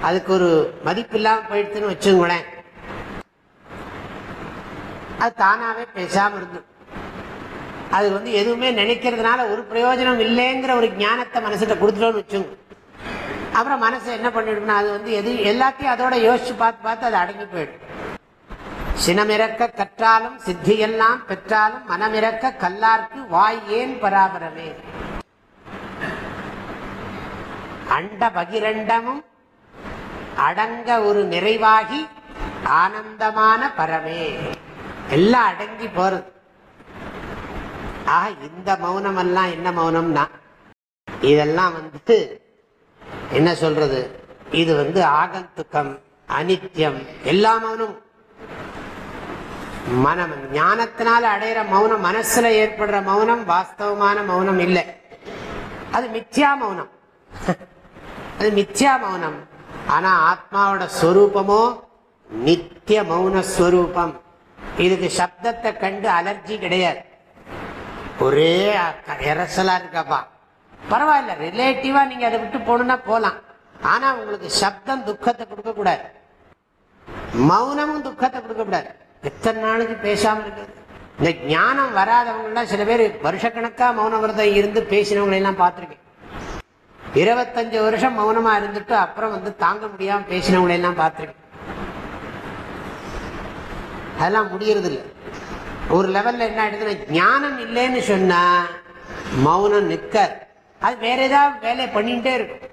அதுக்கு ஒரு மதிப்பு இல்லாம போயிடுச்சுன்னு வச்சுங்களேன். அது தானாவே பேசாம இருந்து அது வந்து எதுவுமே நினைக்கிறதுனால ஒரு பிரயோஜனம் இல்லைங்கிற ஒரு ஞானத்தை மனசுல கொடுத்துட்டோம்னு வச்சுங்க. அப்புறம் மனசு என்ன பண்ணிடும்னா அது வந்து எது எல்லாத்தையும் அதோட யோசிச்சு பார்த்து பார்த்து அது அடங்கி போயிடும். சினமிறக்க கற்றாலும் சித்தியெல்லாம் பெற்றாலும் மனமிறக்க கல்லார்க்கு வாய் ஏன் பராபரமே? அண்ட பகிரண்டமும் அடங்க ஒரு நிறைவாகி ஆனந்தமான பரமே. எல்லாம் அடங்கி போறது. ஆக இந்த மௌனம் எல்லாம் என்ன மௌனம்னா இதெல்லாம் வந்து என்ன சொல்றது? இது வந்து ஆகந்துக்கம் அனித்யம் எல்லா மௌனம். மனம் ஞானத்தினால அடையிற மௌனம் மனசுல ஏற்படுற மௌனம் வாஸ்தவமான மௌனம் இல்லை. அது மித்யா மௌனம். அது மித்யா மௌனம். ஆனா ஆத்மாவோட ஸ்வரூபமோ நித்திய மௌனஸ்வரூபம் இதுக்கு சப்தத்தை கண்டு அலர்ஜி கிடையாது. ஒரே இரசலா இருக்கப்பா. பரவாயில்ல ரிலேட்டிவா நீங்க அதை விட்டு போகணும்னா போலாம் ஆனா உங்களுக்கு சப்தம் துக்கத்தை கொடுக்க கூடாது. மௌனமும் துக்கத்தை கொடுக்க கூடாது. எத்தனை நாளைக்கு பேசாம இருக்குது இந்த ஞானம் வராதவங்களெல்லாம் சில பேர் வருஷக்கணக்கா மௌன விரதம் இருந்து பேசினவங்களெல்லாம் பார்த்துருக்கேன். இருபத்தஞ்சு வருஷம் மௌனமா இருந்துட்டு அப்புறம் வந்து தாங்க முடியாம பேசினவங்களெல்லாம் பார்த்துருக்கேன். அதெல்லாம் முடியறது இல்லை ஒரு லெவல்ல என்ன ஆயிடுதுன்னா ஞானம் இல்லைன்னு சொன்னா மௌனம் நிற்காது. அது வேற ஏதாவது வேலையை பண்ணிட்டே இருக்கும்.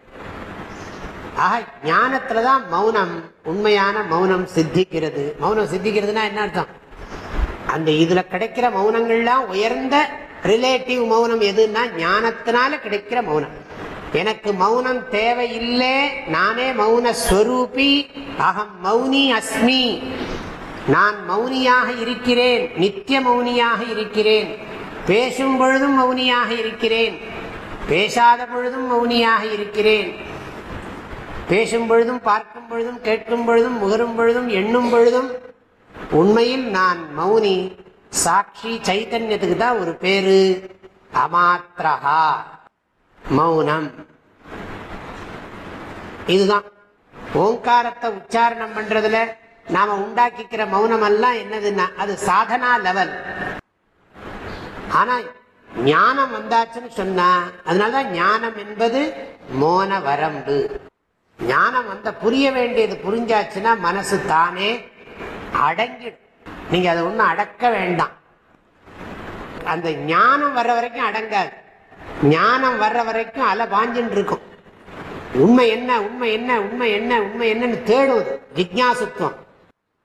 ஆக ஞானத்துலதான் மௌனம் உண்மையான மௌனம் சித்திக்கிறது. மௌனம் சித்திக்கிறதுனா என்ன அர்த்தம்? அந்த இதுல கிடைக்கிற மௌனங்கள்லாம் உயர்ந்த ரிலேட்டிவ் மௌனம் எதுன்னா ஞானத்தினால கிடைக்கிற மௌனம். எனக்கு மௌனம் தேவையில்லை நானே மௌன ஸ்வரூபி அகம் மௌனி அஸ்மி. நான் மௌனியாக இருக்கிறேன் நித்திய மௌனியாக இருக்கிறேன் பேசும் பொழுதும் மௌனியாக இருக்கிறேன். பேசாத பொழுதும் மௌனியாக இருக்கிறேன். பேசும் பொழுதும் பார்க்கும் பொழுதும் கேட்கும் பொழுதும் முகரும் பொழுதும் எண்ணும் பொழுதும் உண்மையில் நான் மௌனி சாட்சி சைத்தன்யத்துக்கு தான் ஒரு பேரு. அமாத்திரஹா மௌனம். இதுதான். ஓங்காரத்தை உச்சாரணம் பண்றதுல நாம உண்டாக்கிக்கிற மௌனம் எல்லாம் என்னதுன்னா அது சாதனா லெவல் ஆனா ஞானம் வந்தாச்சுன்னு சொன்னா அதனாலதான் ஞானம் என்பது மோன வரம்பு. ஞானம் வந்த புரிய வேண்டியது புரிஞ்சாச்சுன்னா மனசு தானே அடங்கிடும். நீங்க அதை ஒன்றும் அடக்க வேண்டாம். அந்த ஞானம் வர்ற வரைக்கும் அடங்காது. ஞானம் வர்ற வரைக்கும் அலை பாஞ்சுட்டு இருக்கும். உண்மை என்ன உண்மை என்ன உண்மை என்ன உண்மை என்னன்னு தேடுவது ஜிக்யாசுத்துவம்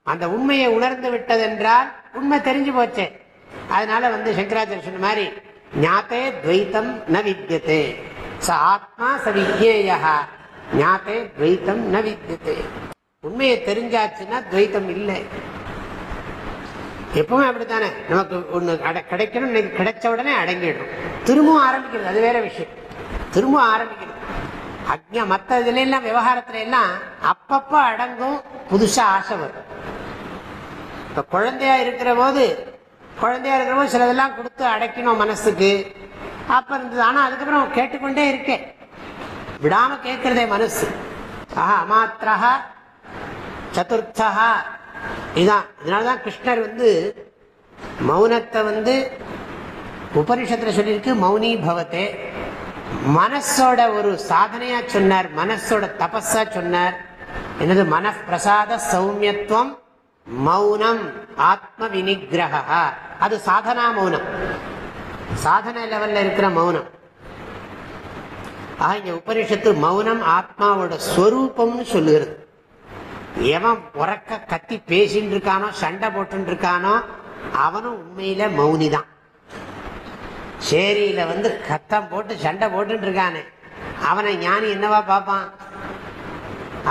அந்த உண்மையை உணர்ந்து விட்டதென்றால் உண்மை தெரிஞ்சு போச்சே. அதனால வந்து சங்கராச்சாரிய சொன்ன மாதிரி ஞாத்தே துவைத்தம் ந வித்தியதே ச ஆத்மா ச விஜேயா ஞாத்தே துவைத்தம் ந வித்தியதே உண்மையை தெரிஞ்சாச்சுன்னா துவைத்தம் இல்லை. எப்பவுமே அப்படித்தானே? நமக்கு ஒண்ணு அட- கிடைக்கணும் கிடைச்ச உடனே அடங்கிடும். திரும்பவும் ஆரம்பிக்கிறது அது வேற விஷயம். திரும்பவும் ஆரம்பிக்கிறது. அக்ஞா மற்ற இதுல எல்லாம் விவகாரத்துல எல்லாம் அப்பப்போ அடங்கும் புதுசா ஆசை வரும். இப்ப குழந்தையா இருக்கிற போது குழந்தையா இருக்கிறவங்க சிலதெல்லாம் கொடுத்து அடைக்கணும் மனசுக்கு. அப்ப இருந்தது. ஆனா அதுக்கப்புறம் கேட்டுக்கொண்டே இருக்கேன். விடாம கேட்குறதே மனசு. ஆஹா அமாத்திரஹா சதுர்த்தா இதான். இதனாலதான் கிருஷ்ணர் வந்து மௌனத்தை வந்து உபனிஷத்துல சொல்லியிருக்கு மௌனி பவத்தே மனசோட ஒரு சாதனையா சொன்னார் மனசோட தபஸா சொன்னார். என்னது? மனப்பிரசாத சௌமியத்துவம் மௌனம் ஆத்ம வினிகிரகா அது சாதனா மௌனம். சாதனை லெவல்ல இருக்கிற மௌனம். ஆக இங்க உபனிஷத்து மௌனம் ஆத்மாவோட ஸ்வரூபம்னு சொல்லுகிறது. எவன் உறக்க கத்தி பேசின்னு இருக்கானோ சண்டை போட்டு இருக்கானோ அவனும் உண்மையில மௌனி தான் சேரியில வந்து கத்தம் போட்டு சண்டை போட்டு இருக்கானே. அவனை ஞானி என்னவா பார்ப்பான்?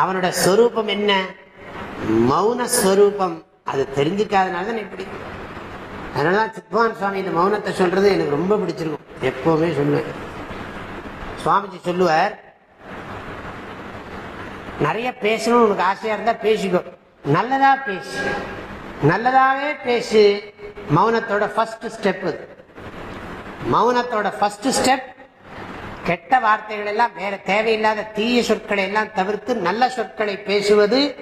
அவனோட ஸ்வரூபம் என்ன? மௌனஸ்வரூபம் அது தெரிஞ்சுக்காதனால தான் இப்படி. அதனால் சித்வான் சுவாமி இந்த மௌனத்தை சொல்றது எனக்கு ரொம்ப பிடிச்சிருக்கும். எப்பவுமே சொல்லுவேன். சுவாமிஜி சொல்லுவார் நிறைய பேசணும் உனக்கு ஆசையா இருந்தா பேசிக்கோ. நல்லதா பேசு. நல்லதாவே பேசு. மௌனத்தோட ஃபர்ஸ்ட் ஸ்டெப் அது. மௌனத்தோட ஃபர்ஸ்ட் ஸ்டெப் கெட்ட வார்த்தைகள் எல்லாம் வேற தேவையில்லாத தீய சொற்களை எல்லாம் தவிர்த்து நல்ல சொற்களை பேசுவது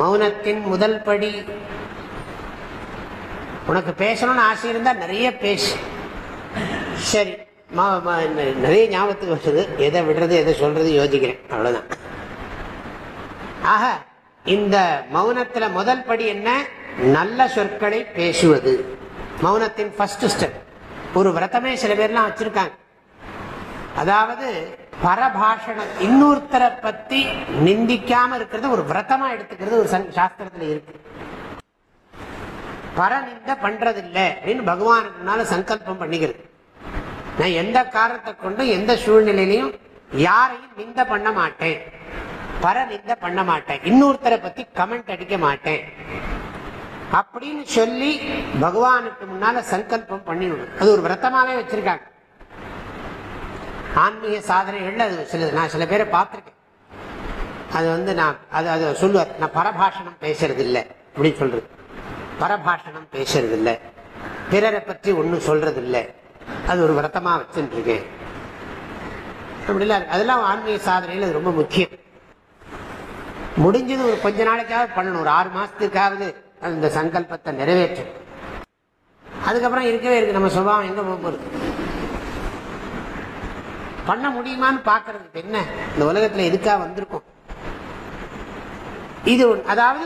மௌனத்தின் முதல் படி. உனக்கு பேசணும்னு ஆசை இருந்தால் நிறைய பேசு. சரி ம- நிறைய ஞாபகத்துக்கு வச்சது எதை விடுறது எதை சொல்றது யோசிக்கிறேன். அவ்வளவுதான். ஆக இந்த மௌனத்துல முதல் படி என்ன? நல்ல சொற்களை பேசுவது. மௌனத்தின் ஃபர்ஸ்ட் ஸ்டெப் ஒரு விரதமே சில பேர்லாம் வச்சிருக்காங்க. அதாவது பரபாஷணம் இன்னொருத்தரை பத்தி நிந்திக்காம இருக்கிறது ஒரு விரதமா எடுத்துக்கிறது ஒரு சன்- சாஸ்திரத்துல இருக்கு. பரநிந்த பண்றதில்லை அப்படின்னு பகவானுக்கு முன்னால சங்கல்பம் பண்ணிக்கிறது. நான் எந்த காரணத்தை கொண்டும் எந்த சூழ்நிலையிலையும் யாரையும் நிந்த பண்ண மாட்டேன். பரநிந்த பண்ண மாட்டேன். இன்னொருத்தரை பத்தி கமெண்ட் அடிக்க மாட்டேன். அப்படின்னு சொல்லி பகவானுக்கு முன்னால சங்கல்பம் பண்ணிவிடும் அது ஒரு விரத்தமாவே வச்சிருக்காங்க. ஆன்மீக சாதனைகள் அது சில நான் சில பேரை பார்த்துருக்கேன். அது வந்து நான் அது அது சொல்லுவார் நான் பரபாஷணம் பேசுறது இல்லை அப்படின்னு சொல்றது. பரபாஷணம் பேசுறது இல்லை பிறரை பற்றி ஒன்றும் சொல்றது இல்லை அது ஒரு விரதமா வச்சுட்டு இருக்கேன் அப்படிலாம் அதெல்லாம் ஆன்மீக சாதனையில் அது ரொம்ப முக்கியம். முடிஞ்சது ஒரு கொஞ்ச நாளைக்காவது பண்ணணும். ஒரு ஆறு மாசத்துக்காவது அந்த சங்கல்பத்தை நிறைவேற்றும் அதுக்கப்புறம் இருக்கவே இருக்கு. நம்ம சுபாவம் எங்க போக போகுது? பண்ண முடியுமான்னு பாக்குறதுக்கு என்ன? இந்த உலகத்துல எதுக்காக வந்திருக்கும்? இது அதாவது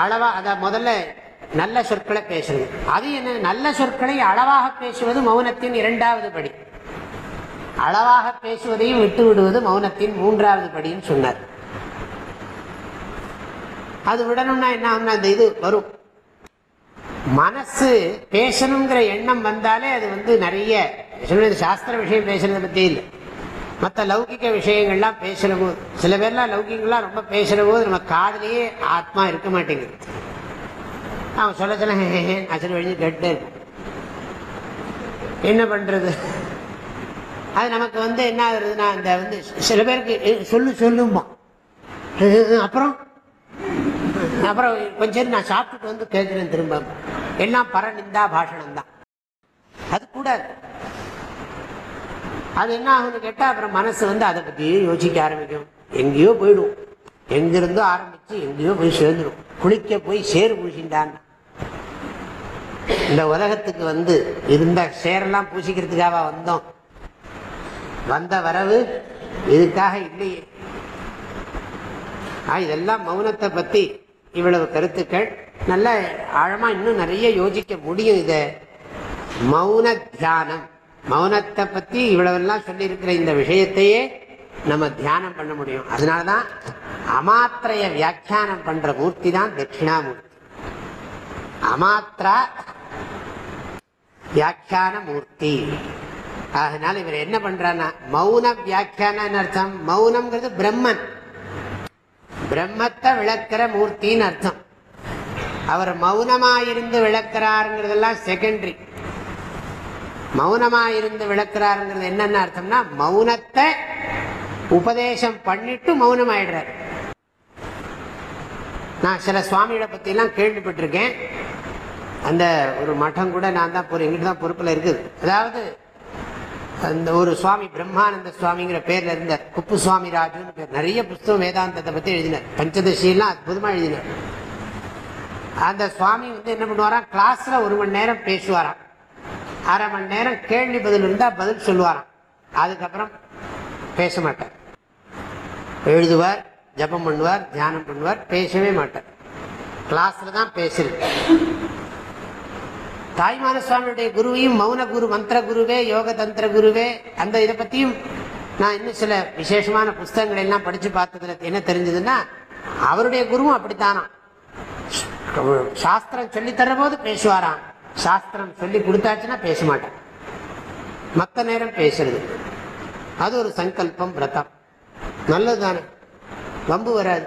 அளவா அத முதல்ல நல்ல சொற்களை பேசுறது. அது என்ன நல்ல சொற்களை அளவாக பேசுவது மௌனத்தின் இரண்டாவது படி. அளவாக பேசுவதையும் விட்டு விடுவது மௌனத்தின் மூன்றாவது படின்னு சொன்னார். அது விடணும்னா என்ன ஆகும்னா அந்த இது வரும். மனசு பேசணுங்கிற எண்ணம் வந்தாலே அது வந்து நிறைய சாஸ்திர விஷயம் பேசுறத பத்தி இல்லை. மற்ற லௌகிக விஷயங்கள்லாம் பேசுற போது சில பேர்லாம் லௌகிகம்லாம் ரொம்ப பேசுற போது நம்ம காதுலயே ஆத்மா இருக்க மாட்டேங்குது. அவன் சொல்ல சொல்ல அசல் வழி கேட்டே இருக்கும் என்ன பண்ணுறது அது நமக்கு வந்து என்ன ஆகுதுன்னா அந்த வந்து சில பேருக்கு சொல்லு சொல்லுமா அப்புறம்? அப்புறம் கொஞ்சம் நான் சாப்பிட்டுட்டு வந்து கேட்குறேன் திரும்ப. எல்லாம் பரநிந்தா பாஷணம் தான் அது கூடாது. அது என்ன ஆகும்னு கேட்டால் அப்புறம் மனசு வந்து அதை பற்றியே யோசிக்க ஆரம்பிக்கும். எங்கேயோ போயிடும். எங்கிருந்தோ ஆரம்பித்து எங்கேயோ போய் சேர்ந்துடும். குளிக்க போய் சேறு பூசிண்டான் இந்த உலகத்துக்கு வந்து இருந்த சேரெல்லாம் பூசிக்கிறதுக்காக வந்தோம். வந்த வரவு இதுக்காக இல்லையே. ஆ, இதெல்லாம் மௌனத்தை பத்தி இவ்வளவு கருத்துக்கள். நல்ல ஆழமா இன்னும் நிறைய யோசிக்க முடியும் இத. மௌன தியானம். மௌனத்தை பத்தி இவ்வளவெல்லாம் சொல்லியிருக்கிற இந்த விஷயத்தையே நம்ம தியானம் பண்ண முடியும். அதனாலதான் அமாத்திரைய வியாக்கியானம் பண்ற மூர்த்தி தான் தட்சிணாமூர்த்தி. அமாத்திரா வியாக்கியான மூர்த்தி அதனால இவர் என்ன பண்றாருன்னா மௌன வியாக்கியான அர்த்தம்? மௌனம்ங்கிறது பிரம்மன். பிரம்மத்தை விளக்குற மூர்த்தின்னு அர்த்தம். அவர் மௌனமாயிருந்து விளக்கிறாருங்கிறதெல்லாம் செகண்டரி மௌனமாயிருந்து விளக்கிறாருங்கிறது என்னென்ன அர்த்தம்னா மௌனத்தை உபதேசம் பண்ணிட்டு மௌனம் நான் சில சுவாமிகளை பத்தி எல்லாம் கேள்விப்பட்டிருக்கேன். அந்த ஒரு மட்டம் கூட நான் தான் பொறு எங்கிட்ட தான் பொறுப்பில் இருக்குது. அதாவது அந்த ஒரு சுவாமி பிரம்மானந்த சுவாமிங்கிற பேர்ல இருந்தார் குப்பு சுவாமி ராஜுன்னு பேர் நிறைய புஸ்தகம் வேதாந்தத்தை பற்றி எழுதினார். பஞ்சதசியெல்லாம் அற்புதமாக எழுதினார். அந்த சுவாமி வந்து என்ன பண்ணுவாராம்? கிளாஸில் ஒரு மணி நேரம் பேசுவாராம். அரை மணி நேரம் கேள்வி பதில் இருந்தால் பதில் சொல்லுவாராம். அதுக்கப்புறம் பேச மாட்டார். எழுதுவார் ஜபம் பண்ணுவார் தியானம் பண்ணுவார் பேசவே மாட்டார். கிளாஸில் தான் பேசுறது தாய்மான சுவாமியுடைய குருவையும் மௌன குரு மந்திர குருவே யோக தந்திர குருவே அந்த இதை பத்தியும் நான் இன்னும் சில விசேஷமான புஸ்தகங்கள் எல்லாம் படிச்சு பார்த்ததுல என்ன தெரிஞ்சதுன்னா அவருடைய குருவும் அப்படித்தானாம். சாஸ்திரம் சொல்லி தர்ற போது பேசுவாராம். சாஸ்திரம் சொல்லி கொடுத்தாச்சுன்னா பேச மாட்டான். மத்த நேரம் பேசுறது. அது ஒரு சங்கல்பம் விரதம். நல்லதுதானே. வம்பு வராது.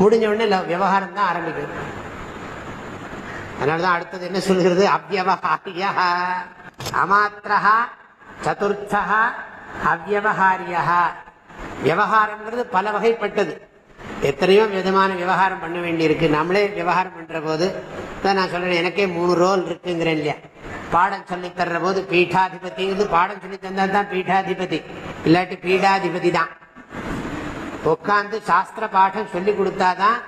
முடிஞ்ச உடனே விவகாரம் தான் ஆரம்பிக்கும். அதனாலதான் அடுத்தது என்ன சொல்கிறது அவ்வவஹாரிய. அமாத்திரா சதுர்த்தா அவ்வவஹாரிய விவகாரம்ங்கிறது பல வகைப்பட்டது. எத்தனையோ விதமான விவகாரம் பண்ண வேண்டியிருக்கு. நம்மளே விவகாரம் பண்ற போது தான் நான் சொல்றேன் எனக்கே மூணு ரோல் இருக்குங்கிறேன் இல்லையா? பாடம் சொல்லி தர்ற போது பீட்டாதிபதிங்கிறது பாடம் சொல்லி தான் பீட்டாதிபதி. இல்லாட்டி பீடாதிபதி தான். உட்காந்து சாஸ்திர பாடம் சொல்லி கொடுத்தாதான்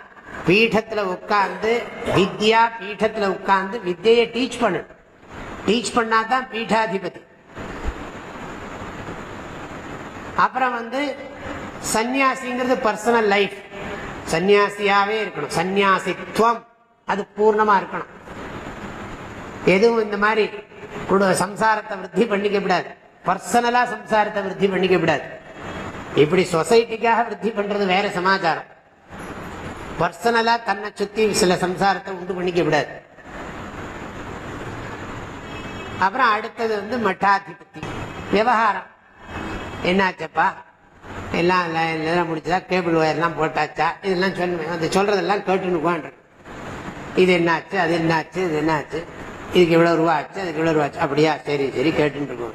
பீഠத்துல உட்கார்ந்து வித்யா பீഠத்துல உட்கார்ந்து வித்தியை டீச் பண்ணணும். டீச் பண்ணாதான் பீடாதிபதி. அப்புறம் வந்து சன்னியாசிங்கிறது பர்சனல் லைஃப் சந்நியாசியாவே இருக்கணும். சந்நியாசித்துவம். அது பூர்ணமா இருக்கணும். எதுவும் இந்த மாதிரி சம்சாரத்தை விருத்தி பண்ணிக்க கூடாது. பர்சனலா சம்சாரத்தை விருத்தி பண்ணிக்க கூடாது. இப்படி சொசைட்டிக்காக விருத்தி பண்றது வேற சமாச்சாரம். பர்சனலா தன்னை சுத்தி சில சம்சாரத்தை உண்டு பண்ணிக்க விடாது. அப்புறம் அடுத்தது வந்து மட்டாதிபத்தி. விவகாரம். என்னாச்சப்பா? எல்லாம் எல்லாம் முடிச்சதா கேபிள் ஒயர்லாம் போட்டாச்சா? இதெல்லாம் சொல்லுவேன். அந்த சொல்றதெல்லாம் கேட்டுன்னு இது என்னாச்சு? அது என்னாச்சு? இது என்னாச்சு? இதுக்கு இவ்வளோ ரூபா ஆச்சு? அதுக்கு இவ்வளோ ரூபா ஆச்சு? அப்படியா? சரி சரி கேட்டுட்டு இருக்கோம்.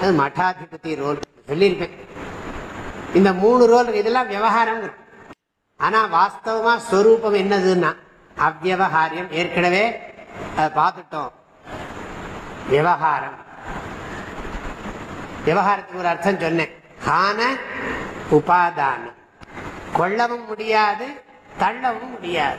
அது மட்டாதிபதி ரோல். சொல்லியிருப்பேன். இந்த மூணு ரோல் இதெல்லாம் விவகாரம் ஆனா வாஸ்தவமா ஸ்வரூபம் என்னதுன்னா அவ்வகாரியம் ஏற்கனவே அதை பார்த்துட்டோம். விவகாரம். விவகாரத்துக்கு ஒரு அர்த்தம் சொன்னேன். ஹான உபாதானம். கொள்ளவும் முடியாது தள்ளவும் முடியாது.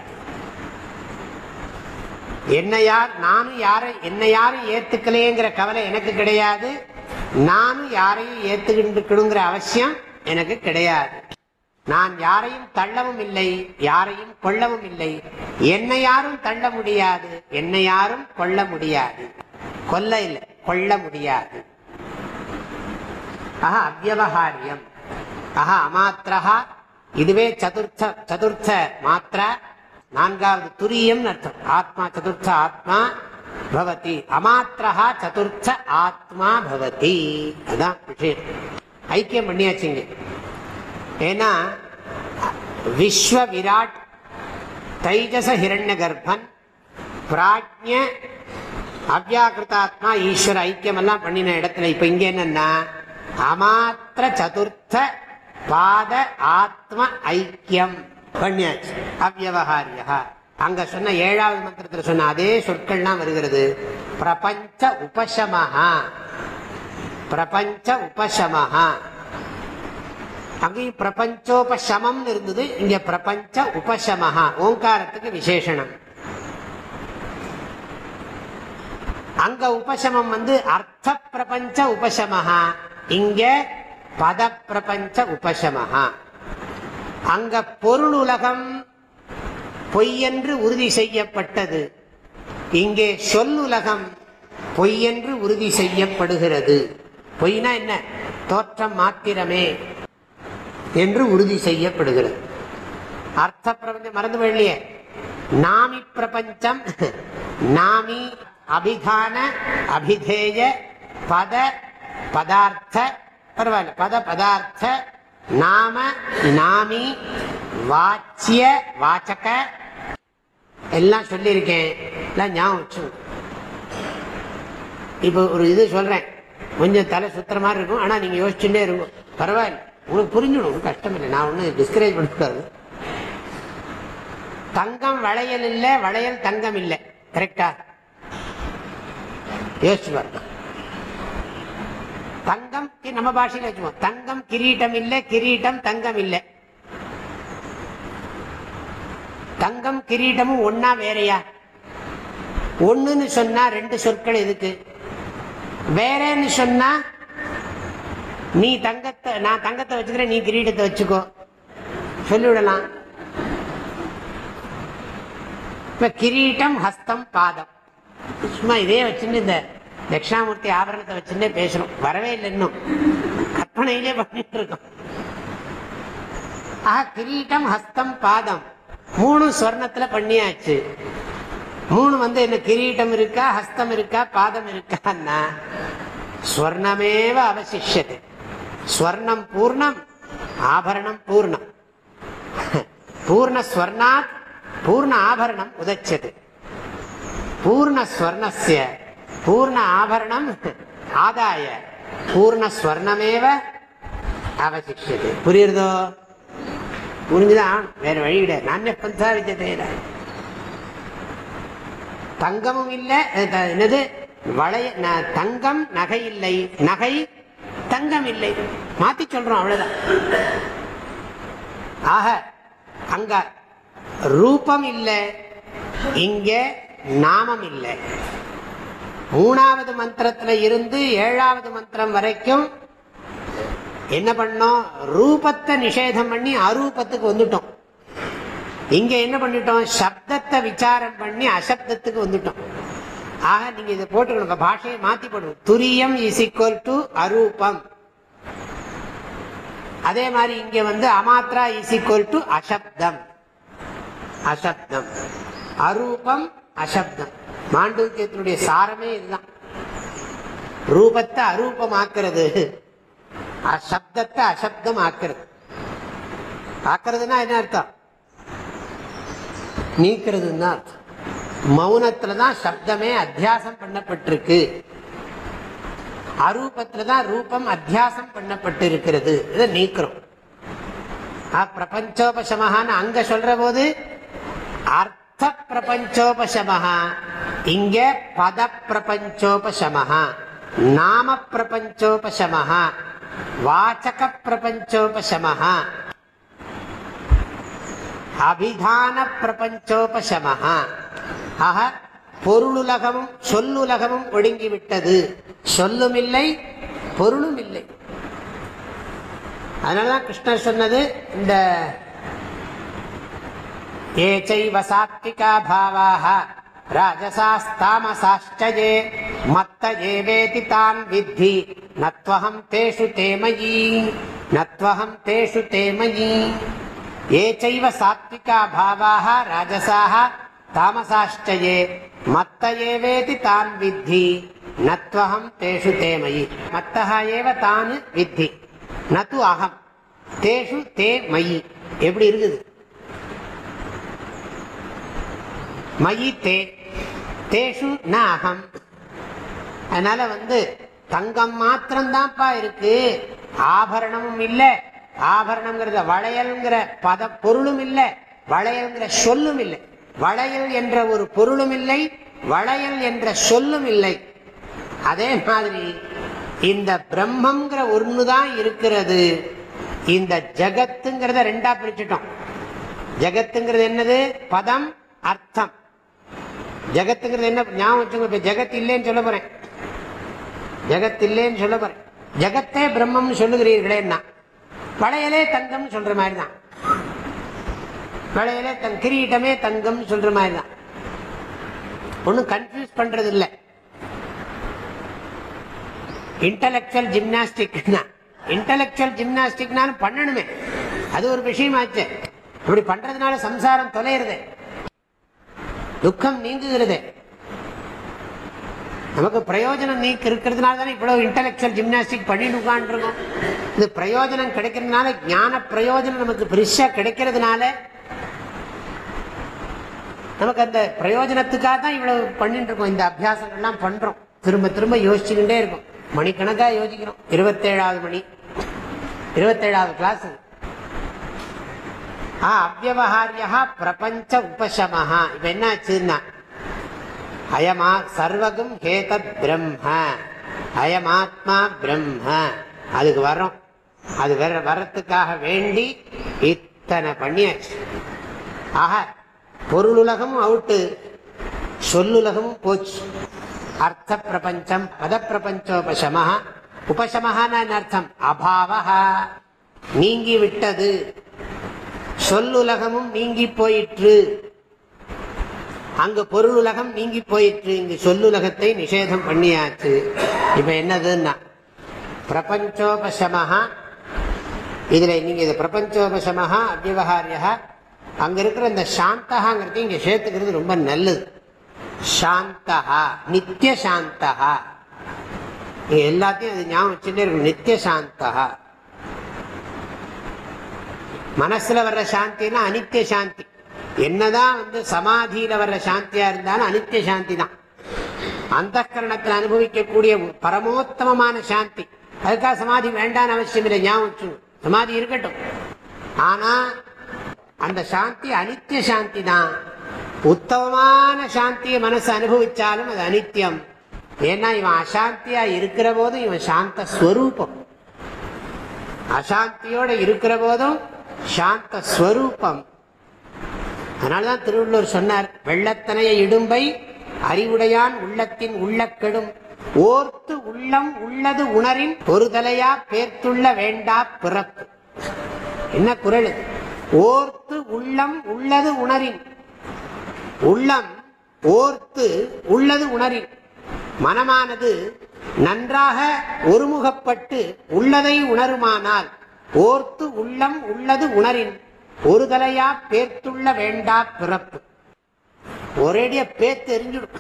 என்ன யார் நானும் யாரை என்ன யாரும் ஏத்துக்கலையேங்கிற கவலை எனக்கு கிடையாது. நானும் யாரையும் ஏத்துக்கிட்டுக்கணுங்கிற அவசியம் எனக்கு கிடையாது. நான் யாரையும் தள்ளவும் இல்லை யாரையும் கொள்ளவும் இல்லை. என்னை யாரும் தள்ள முடியாது என்னை யாரும் கொள்ள முடியாது. கொல்ல இல்லை கொள்ள முடியாது. ஆஹா அவ்வகாரியம் ஆஹா அமாத்திரஹா. இதுவே சதுர்த்த சதுர்த்த மாத்திரா. நான்காவது துரியம் அர்த்தம். ஆத்மா சதுர்த்த ஆத்மா பவதி. அமாத்திரா சதுர்த்த ஆத்மா பவதி. அதான் விஷயம். ஐக்கியம் பண்ணியாச்சுங்க ஏன்னா விஸ்வ விராட் தைஜச ஹிரண்ய கர்ப்பன் பிராஜ்ய அவ்யாக்கிருதாத்மா ஈஸ்வர ஐக்கியம் எல்லாம் பண்ணின இடத்துல இப்ப இங்க என்னன்னா அமாத்திர சதுர்த்த பாத ஆத்ம ஐக்கியம் பண்ணியாச்சு அவ்வகாரியா அங்க சொன்ன ஏழாவது மந்திரத்தில் சொன்ன அதே சொற்கள்லாம் வருகிறது. பிரபஞ்ச உபசமஹா. பிரபஞ்ச உபசமஹா. அங்கேயும் பிரபஞ்சோபசமம் இருந்தது. இங்க பிரபஞ்ச உபசமஹா ஓங்காரத்துக்கு விசேஷனம் அங்க உபசமம் வந்து அர்த்த பிரபஞ்ச உபசமஹா இங்க பத பிரபஞ்ச உபசமஹா. அங்க பொருள் உலகம் பொய்யென்று உறுதி செய்யப்பட்டது. இங்கே சொல்லுலகம் பொய்யென்று உறுதி செய்யப்படுகிறது. பொய்னா என்ன? தோற்றம் மாத்திரமே. என்று உறுதி செய்யப்படுகிறது. அர்த்த பிரபஞ்சம் மறந்து போயிடலையே. நாமி பிரபஞ்சம் நாமி அபிதான அபிதேய பத பதார்த்த பரவாயில்ல பத பதார்த்த நாம நாமி வாச்சிய வாச்சக எல்லாம் சொல்லியிருக்கேன். எல்லாம் ஞாபகம் வச்சு இப்போ ஒரு இது சொல்றேன். கொஞ்சம் தலை சுத்துற மாதிரி இருக்கும். ஆனால் நீங்கள் யோசிச்சுட்டே இருக்கும் பரவாயில்ல. உனக்கு புரிஞ்சுடும் ஒன்றும் கஷ்டம் இல்லை நான் ஒன்றும் டிஸ்கரேஜ் பண்ணக்கூடாது. தங்கம் வளையல் இல்லை வளையல் தங்கம் இல்லை. கரெக்டா யோசிச்சு பாருங்க. தங்கம் நம்ம பாஷையில வச்சுக்கோம் தங்கம் கிரீட்டம் இல்லை கிரீட்டம் தங்கம் இல்லை. தங்கம் கிரீட்டமும் ஒன்னா வேறையா? ஒண்ணுன்னு சொன்னா ரெண்டு சொற்கள் எதுக்கு? வேறேன்னு சொன்னா நீ தங்கத்தை நான் தங்கத்தை வச்சுக்கிறேன் நீ கிரீடத்தை வச்சுக்கோ. சொல்லிவிடலாம். இப்ப கிரீட்டம் ஹஸ்தம் பாதம். சும்மா இதே வச்சுட்டு இந்த தட்சிணாமூர்த்தி ஆபரணத்தை வச்சுட்டே பேசணும் வரவே இல்லை இன்னும். கற்பனையிலே பண்ணிட்டு இருக்கோம். ஆஹ் கிரீட்டம் ஹஸ்தம் பாதம். மூணு ஸ்வர்ணத்துல பண்ணியாச்சு. மூணு வந்து என்ன கிரீட்டம் இருக்கா ஹஸ்தம் இருக்கா பாதம் இருக்கான்னா ஸ்வர்ணமேவ அவசிஷது ஸ்வர்ணம் பூர்ணம் ஆபரணம் பூர்ணம். பூர்ணஸ்வர்ணாத் பூர்ண ஆபரணம் உதச்சது. பூர்ணஸ்வர்ணஸ்ய பூர்ண ஆபரணம் ஆதாய பூர்ணஸ்வர்ணமேவ அவசிஷது புரியுறதோ? புரிஞ்சுதான் வேற வழி கிடையாது நான் எப்பந்தா வித்தியதையில தங்கமும் இல்லை என்னது? வளைய தங்கம் நகை இல்லை. நகை தங்கம் இல்லை மாத்தி சொல்றோம் அவ்வளவுதான். ஆக அங்க ரூபம் இல்லை இங்க நாமம் இல்லை. மூணாவது மந்திரத்துல இருந்து ஏழாவது மந்திரம் வரைக்கும் என்ன பண்ணோம்? ரூபத்தை நிஷேதம் பண்ணி அரூபத்துக்கு வந்துட்டோம். இங்க என்ன பண்ணிட்டோம்? சப்தத்தை விசாரம் பண்ணி அசப்தத்துக்கு வந்துட்டோம். ஆக நீங்க இதை போட்டுக்கணும் பாஷையை மாத்தி போடணும் துரியம் இஸ் ஈக்குவல் டு அரூபம். அதே மாதிரி இங்க வந்து amatra is equal to ashabdam. அசப்தம். அரூபம் அசப்தம். மாண்டூக்கியத்தினுடைய சாரமே இதுதான். ரூபத்தை அரூபம் ஆக்குறது அசப்தத்தை அசப்தம் ஆக்குறது ஆக்குறதுன்னா என்ன அர்த்தம்? நீக்கிறதுன்னு அர்த்தம். மௌனத்துல தான் சப்தமே அத்தியாசம் பண்ணப்பட்டிருக்கு. அரூபத்துல தான் ரூபம் அத்தியாசம் பண்ணப்பட்டு இருக்கிறது இதை நீக்கிறோம். ஆ, அங்க சொல்ற போது அர்த்த பிரபஞ்சோபசமஹா இங்க பத பிரபஞ்சோபசமஹா நாம பிரபஞ்சோபசமஹா வாச்சக பிரபஞ்சோபசமஹா அபிதான பிரபஞ்சோபசமஹா. ஆக பொருளுலகமும் சொல்லுலகமும் ஒடுங்கிவிட்டது. சொல்லும் இல்லை பொருளும் இல்லை அதனாலதான் கிருஷ்ணர் சொன்னது இந்த ஏச்சைவ சைவ சாத்விகா பாவாக ராஜசாஸ்தாமசாஷ்டயே மத்த ஏவேதி தான் வித்தி நத்வகம் தேஷு தேமயி நத்வகம் தேஷு தேமயி. ஏ சைவ சாத்விகா பாவாக ராஜசாக தாமசாஷ்டயே. மத்த ஏவேதி தான் வித்தி. நத்வகம் தேஷு தேமயி மத்தஹ ஏவ தான் வித்தி. நது அகம். தேஷு தே மயி. எப்படி இருக்குது? மயி தே. தேஷு ந அகம். அதனால வந்து தங்கம் மாத்திரம்தான்ப்பா இருக்கு. ஆபரணமும் இல்லை. ஆபரணம்ங்கிறத வளையல்ங்கிற பத பொருளும் இல்லை. வளையல்ங்கிற சொல்லும் இல்லை. வளையல் என்ற ஒரு பொருளும் இல்லை வளையல் என்ற சொல்லும் இல்லை. அதே மாதிரி இந்த பிரம்மங்கிற ஒண்ணுதான் இருக்கிறது. இந்த ஜகத்துங்கிறத ரெண்டா பிரிச்சுட்டோம். ஜகத்துங்கிறது என்னது? பதம் அர்த்தம். ஜகத்துங்கிறது என்ன? ஞாபகம் வச்சுங்க இப்ப ஜெகத் இல்லைன்னு சொல்ல போறேன். ஜெகத் இல்லைன்னு சொல்ல போறேன். ஜெகத்தே பிரம்மம்னு சொல்லுகிறீர்களேன்னா வளையலே தங்கம்னு சொல்ற மாதிரி தான் வளையலே தன் கிரீட்டமே தங்கம் சொல்ற மாதிரி தான் ஒன்றும் கன்ஃபியூஸ் பண்றது இல்லை இன்டலெக்சுவல் ஜிம்னாஸ்டிக் இன்டலெக்சுவல் ஜிம்னாஸ்டிக்னாலும் பண்ணணுமே. அது ஒரு விஷயமாச்சு. இப்படி பண்றதுனால சம்சாரம் தொலைகிறது துக்கம் நீங்குகிறது. நமக்கு பிரயோஜனம் நீக்கி இருக்கிறதுனால தானே இவ்வளவு இன்டலெக்சுவல் ஜிம்னாஸ்டிக் பண்ணிட்டு உட்காந்துருக்கோம் இது பிரயோஜனம் கிடைக்கிறதுனால ஞான பிரயோஜனம் நமக்கு பெருசா கிடைக்கிறதுனால நமக்கு அந்த பிரயோஜனத்துக்காக தான் இவ்வளவு பண்ணிட்டு இருக்கோம். இந்த அபியாசங்கள்லாம் பண்றோம். திரும்ப திரும்ப யோசிச்சுக்கிட்டே இருக்கும். மணிக்கணக்கா யோசிக்கிறோம். இருபத்தேழாவது மணி. இருபத்தேழாவது கிளாஸ் ஆ அவ்வகாரியா பிரபஞ்ச உபசமஹா. இப்ப என்ன ஆச்சுன்னா அயமா சர்வகும் ஹேதத் பிரம்ம. அயமாத்மா பிரம்ம. அதுக்கு வரோம் அது வர வரத்துக்காக வேண்டி இத்தனை பண்ணியாச்சு. ஆக பொருளுலகமும் அவுட்டு சொல்லுலகமும் போச்சு. அர்த்த பிரபஞ்சம் பத பிரபஞ்சோபசம உபசமஹான அர்த்தம்? அபாவ நீங்கி விட்டது. சொல்லுலகமும் நீங்கி போயிற்று. அங்கு பொருளுலகம் நீங்கி போயிற்று. இங்கு சொல்லுலகத்தை நிஷேதம் பண்ணியாச்சு. இப்ப என்னதுன்னா பிரபஞ்சோபசமஹா. இதுல நீங்க இது பிரபஞ்சோபசமஹா அவ்வகாரியா அங்க இருக்கிற இந்த சாந்தகாங்கிறது இங்க சேர்த்துக்கிறது ரொம்ப நல்லது. சாந்தகா நித்திய சாந்தகா. எல்லாத்தையும் அது ஞாபகம் வச்சுட்டே இருக்கும் நித்திய சாந்தகா. மனசுல வர்ற சாந்தினா அனித்திய சாந்தி. என்னதான் வந்து சமாதியில வர்ற சாந்தியா இருந்தாலும் அனித்திய சாந்தி தான். அந்த கரணத்தில் அனுபவிக்கக்கூடிய பரமோத்தமமான சாந்தி. அதுக்காக சமாதி வேண்டான்னு அவசியம் இல்லை. ஞாபகம் சமாதி இருக்கட்டும். ஆனா அந்த சாந்தி அனித்திய சாந்தி தான். உத்தமமான சாந்தியை மனசு அனுபவிச்சாலும் அது அனித்தியம் ஏன்னா இவன் அசாந்தியா இருக்கிற போதும் இவன் சாந்த ஸ்வரூபம். அசாந்தியோட இருக்கிற போதும் சாந்த ஸ்வரூபம். அதனாலதான் திருவள்ளுவர் சொன்னார் வெள்ளத்தனைய இடும்பை அறிவுடையான் உள்ளத்தின் உள்ளக்கெடும் ஓர்த்து உள்ளம் உள்ளது உணரின் ஒரு தலையா பேர்த்துள்ள வேண்டா பிறப்பு. என்ன குரல் இது? ஓர்த்து உள்ளம் உள்ளது உணரின். உள்ளம் ஓர்த்து உள்ளது உணரின். மனமானது நன்றாக ஒருமுகப்பட்டு உள்ளதை உணருமானால் ஓர்த்து உள்ளம் உள்ளது உணரின். ஒரு தலையா பேர்த்துள்ள வேண்டா பிறப்பு. ஒரேடியா பேத்து எரிஞ்சுடும்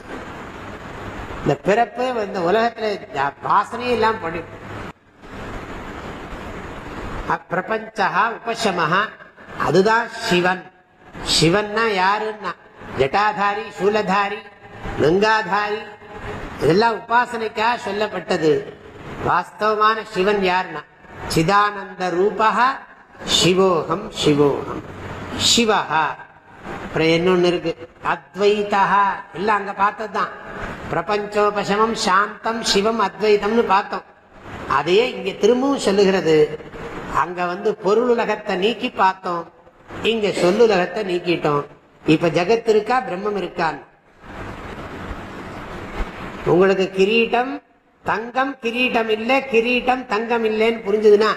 இந்த பிறப்பு இந்த உலகத்துல வாசனையே எல்லாம் பண்ணி பிரபஞ்சா உபசமஹா அதுதான் சிவன். சிவன்னா யாருன்னா? ஜட்டாதாரி சூலதாரி நங்காதாரி இதெல்லாம் உபாசனைக்காக சொல்லப்பட்டது. வாஸ்தவமான சிவன் யாருன்னா? சிதானந்த ரூபா சிவோகம் சிவோகம். சிவஹா. அப்புறம் என்னொன்னு இருக்கு? அத்வைதா. எல்லாம் அங்க பார்த்ததுதான். பிரபஞ்சோபசமம் சாந்தம் சிவம் அத்வைதம்னு பார்த்தோம். அதையே இங்க திரும்பவும் சொல்லுகிறது. அங்க வந்து பொருளுலகத்தை நீக்கி பார்த்தோம். இங்க சொல்லுலகத்தை நீக்கிட்டோம். இப்ப ஜெகத் இருக்கா பிரம்மம் இருக்கான் உங்களுக்கு கிரீட்டம் தங்கம் கிரீட்டம் இல்ல கிரீட்டம் தங்கம் இல்லைன்னு புரிஞ்சுதுன்னா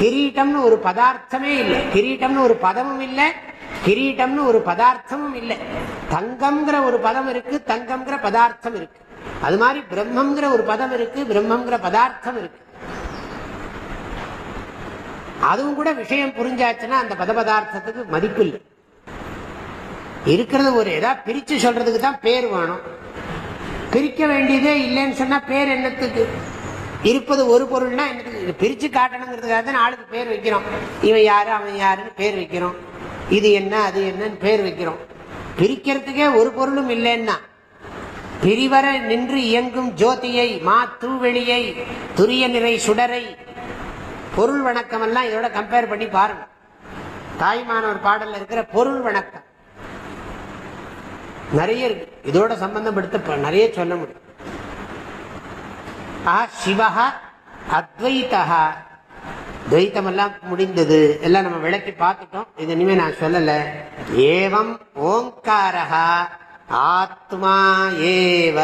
கிரீட்டம்னு ஒரு பதார்த்தமே இல்லை. கிரீட்டம்னு ஒரு பதமும் இல்லை கிரீட்டம்னு ஒரு பதார்த்தமும் இல்லை. தங்கம்ங்கிற ஒரு பதம் இருக்கு தங்கம்ங்கிற பதார்த்தம் இருக்கு. அது மாதிரி பிரம்மங்கிற ஒரு பதம் இருக்கு பிரம்மங்கிற பதார்த்தம் இருக்கு. அதுவும் கூட விஷயம் புரிஞ்சாச்சுன்னா அந்த பத பதார்த்தத்துக்கு மதிப்பு இல்லை இருக்கிறது ஒரு ஏதாவது பிரித்து சொல்றதுக்கு தான் பேர் வேணும். பிரிக்க வேண்டியதே இல்லைன்னு சொன்னால் பேர் என்னத்துக்கு? இருப்பது ஒரு பொருள்னா என்னத்துக்கு? இது காட்டணுங்கிறதுக்காக தான் ஆளுக்கு பேர் வைக்கிறோம். இவன் யாரு அவன் யாருன்னு பேர் வைக்கிறோம். இது என்ன அது என்னன்னு பேர் வைக்கிறோம். பிரிக்கிறதுக்கே ஒரு பொருளும் இல்லைன்னா பிரிவர நின்று இயங்கும் ஜோதியை மா தூவெளியை துரிய நிறை சுடரை பொருள் வணக்கம் எல்லாம் இதோட கம்பேர் பண்ணி பாருங்க. தாய்மானவர் பாடல்ல இருக்கிற பொருள் வணக்கம். நிறைய இருக்கு. இதோட சம்பந்தப்படுத்த நிறைய சொல்ல முடியும். ஆ சிவஹா அத்வைத்தா துவைத்தம் எல்லாம் முடிந்தது. எல்லாம் நம்ம விளக்கி பார்த்துட்டோம். இது இனிமே நான் சொல்லல. ஏவம் ஓங்காரா ஆத்மா ஏவ.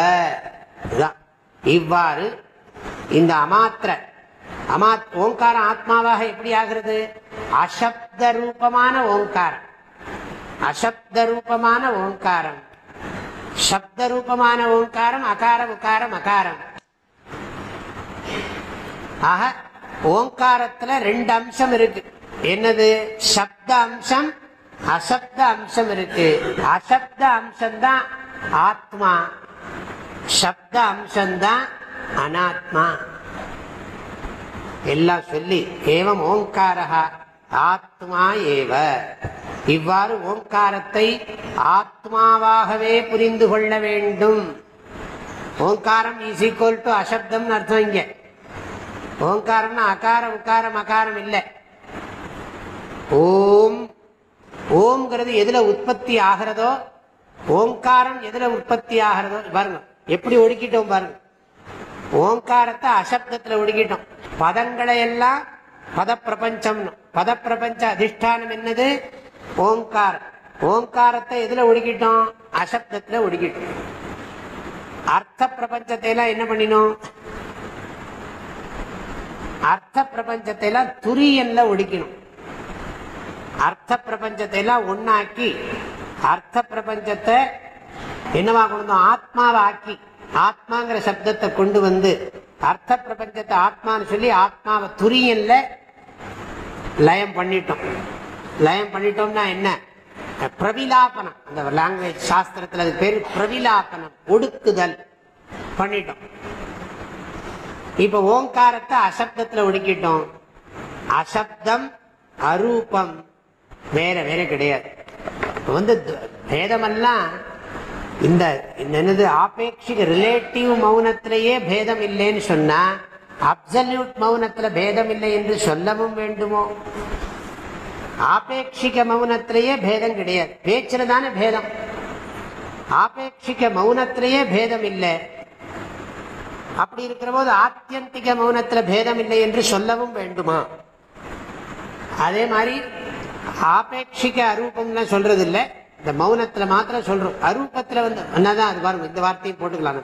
இவ்வாறு இந்த அமாத்திர அமா ஓங்காரம் ஆத்மாவாக எப்படி ஆகிறது? அசப்த ரூபமான ஓங்காரம். அசப்த ரூபமான ஓங்காரம். சப்த ரூபமான ஓங்காரம் அகாரம் உக்காரம் அகாரம். ஆக ஓங்காரத்துல ரெண்டு அம்சம் இருக்கு. என்னது? சப்த அம்சம் அசப்த அம்சம் இருக்கு. அசப்த அம்சம் தான் ஆத்மா. சப்த அம்சம் தான் அனாத்மா. எல்லாம் சொல்லி ஏவம் ஓங்காரா ஆத்மா ஏவ. இவ்வாறு ஓங்காரத்தை ஆத்மாவாகவே புரிந்து கொள்ள வேண்டும். ஓங்காரம் இஸ் ஈக்குவல் டு அசப்தம் அர்த்தம் இங்க. ஓங்காரம்னா அகாரம் உக்காரம் அகாரம் இல்லை. ஓம். ஓம்ங்கிறது எதுல உற்பத்தி ஆகிறதோ ஓங்காரம் எதுல உற்பத்தி ஆகிறதோ பாருங்க எப்படி ஒடுக்கிட்டோம் பாருங்க. ஓங்காரத்தை அசப்தத்துல ஒடுக்கிட்டோம். பதங்களை எல்லாம் பத பிரபஞ்சம் பத பிரபஞ்ச அதிஷ்டானம் என்னது? ஓங்காரம் ஓங்காரத்தை எதுல ஒடுக்கிட்டோம்? அசப்தத்துல ஒடுக்கிட்டோம். அர்த்த பிரபஞ்சத்தை எல்லாம் என்ன பண்ணினோம்? அர்த்த பிரபஞ்சத்தை எல்லாம் துரியன்ல ஒடுக்கணும் அர்த்த பிரபஞ்சத்தை எல்லாம் ஒன்னாக்கி அர்த்த பிரபஞ்சத்தை என்னவா கொண்டு வந்தோம்? ஆத்மாவை ஆக்கி. ஆத்மாங்கிற சப்தத்தை கொண்டு வந்து அர்த்த பிரபஞ்சத்தை ஆத்மான்னு சொல்லி ஆத்மாவை துரியன்ல லயம் பண்ணிட்டோம். லயம் பண்ணிட்டோம்னா என்ன? பிரவிலாபனம். அந்த லாங்குவேஜ் சாஸ்திரத்துல அது பேர் பிரவிலாபனம் ஒடுக்குதல் பண்ணிட்டோம். இப்ப ஓங்காரத்தை அசப்தத்துல ஒடுக்கிட்டோம். அசப்தம் அரூபம் வேற வேற கிடையாது. வந்து வேதமெல்லாம் பேதமெல்லாம் இந்த என்னது ஆபேட்சிக ரிலேட்டிவ் மௌனத்திலேயே பேதம் இல்லைன்னு சொன்னா அப்சல்யூட் மௌனத்தில் பேதம் இல்லை என்று சொல்லவும் வேண்டுமோ? ஆபேட்சிக மௌனத்திலேயே பேதம் கிடையாது. பேச்சுல தானே பேதம். ஆபேட்சிக மௌனத்திலேயே பேதம் இல்லை அப்படி இருக்கிற போது ஆத்தியந்திக மௌனத்தில் பேதம் இல்லை என்று சொல்லவும் வேண்டுமா? அதே மாதிரி ஆபேட்சிக அரூபம்லாம் சொல்றது இல்லை இந்த மௌனத்துல மாத்திரம் சொல்றோம். அரூபத்துல வந்து என்னதான் அது பாருங்க இந்த வார்த்தையும் போட்டுக்கலாம்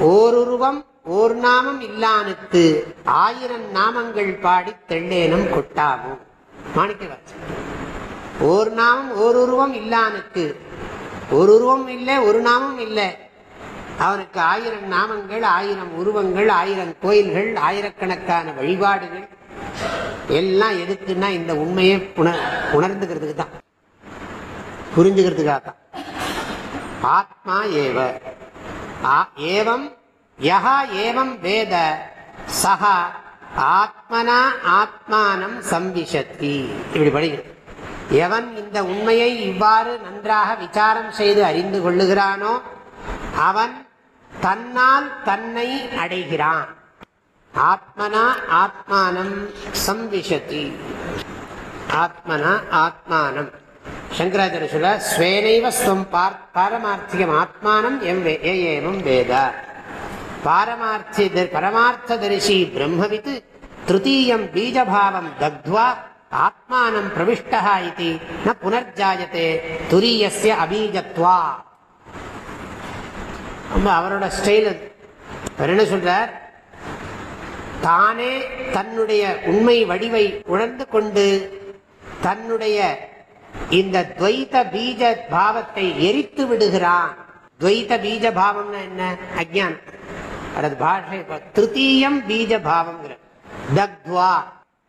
ஓருருவம் ஓர் நாமம் இல்லானுக்கு ஆயிரம் நாமங்கள் பாடி தெள்ளேனம் கொட்டாமும் மாணிக்க ஓர் நாமம் ஓர் உருவம் இல்லானுக்கு ஒரு உருவம் இல்லை ஒரு நாமம் இல்லை. அவனுக்கு ஆயிரம் நாமங்கள் ஆயிரம் உருவங்கள் ஆயிரம் கோயில்கள் ஆயிரக்கணக்கான வழிபாடுகள் எல்லாம் எதுக்குன்னா இந்த உண்மையை உணர்ந்துக்கிறதுக்கு தான் புரிஞ்சுக்கிறதுக்காக. தான் ஆத்மா ஏவ. ஆ- ஏவம் யஹா ஏவம் வேத. சஹா ஆத்மனா ஆத்மானம் சம்விஷத்தி. இப்படி படிக்கிறது எவன் இந்த உண்மையை இவ்வாறு நன்றாக விசாரம் செய்து அறிந்து கொள்ளுகிறானோ அவன் தன்னால் தன்னை அடைகிறான். ஆத்மனா ஆத்மானம் சம்பிஷதி ஆத்மனா ஆத்மானம். சங்கராச்சாரிய சொல்ல ஸ்வேனைவ ஸ்வம் பார்- பாரமார்த்திகம் ஆத்மானம் எம் வே- ஏவம் வேத. பாரமார்த்தி பரமார்த்த தரிசி பிரம்மவித் திருத்தீயம் பீஜபாவம் தக்வா ஆத்மானம் பிரவிஷ்டா இது ந புனர்ஜாயத்தே துரியஸ்ய அபீஜத்வா. ரொம்ப அவரோட ஸ்டைல் அது. என்ன சொல்றார்? தானே தன்னுடைய உண்மை வடிவை உணர்ந்து கொண்டு தன்னுடைய இந்த துவைத பீஜ பாவத்தை எரித்து விடுகிறான். துவைத பீஜ பாவம்னா என்ன? அஜ்ஞான் அல்லது பாஷை திருத்தீயம் பீஜ பாவம் தக்வா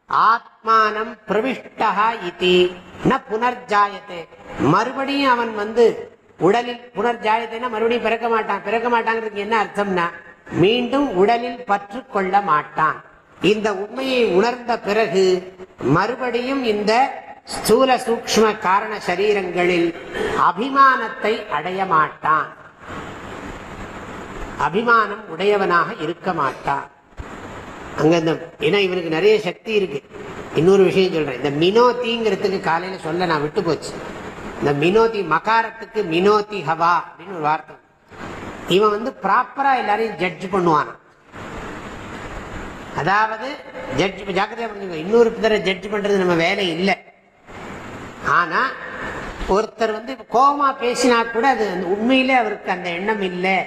ஆத்மானம் பிரவிஷ்டா இதி. ந புனர்ஜாயத்தை. மறுபடியும் அவன் வந்து உடலில் புனர்ஜாயத்தைனா மறுபடியும் பிறக்க மாட்டான். பிறக்க மாட்டாங்கிறதுக்கு என்ன அர்த்தம்னா மீண்டும் உடலில் பற்று கொள்ள மாட்டான். இந்த உண்மையை உணர்ந்த பிறகு மறுபடியும் இந்த ஸ்தூல சூக்ம காரண சரீரங்களில் அபிமானத்தை அடைய மாட்டான். அபிமானம் உடையவனாக இருக்க மாட்டான். அங்க இந்த ஏன்னா இவனுக்கு நிறைய சக்தி இருக்கு. இன்னொரு விஷயம் சொல்றேன். இந்த மினோத்திங்கிறதுக்கு காலையில சொல்ல நான் விட்டு போச்சு. இந்த மினோதி மகாரத்துக்கு மினோதி ஹவா அப்படின்னு ஒரு வார்த்தை. இவன் வந்து ப்ராப்பரா எல்லாரையும் ஜட்ஜ் பண்ணுவான். அதாவது ஜட்ஜ் ஜாக்கிரதையா புரிஞ்சுங்க இன்னொரு பிதரை ஜட்ஜ் பண்றது நம்ம வேலை இல்லை. ஆனா ஒருத்தர் வந்து கோபமா பேசினா கூட அது உண்மையிலே அவருக்கு அந்த எண்ணம் இல்லை.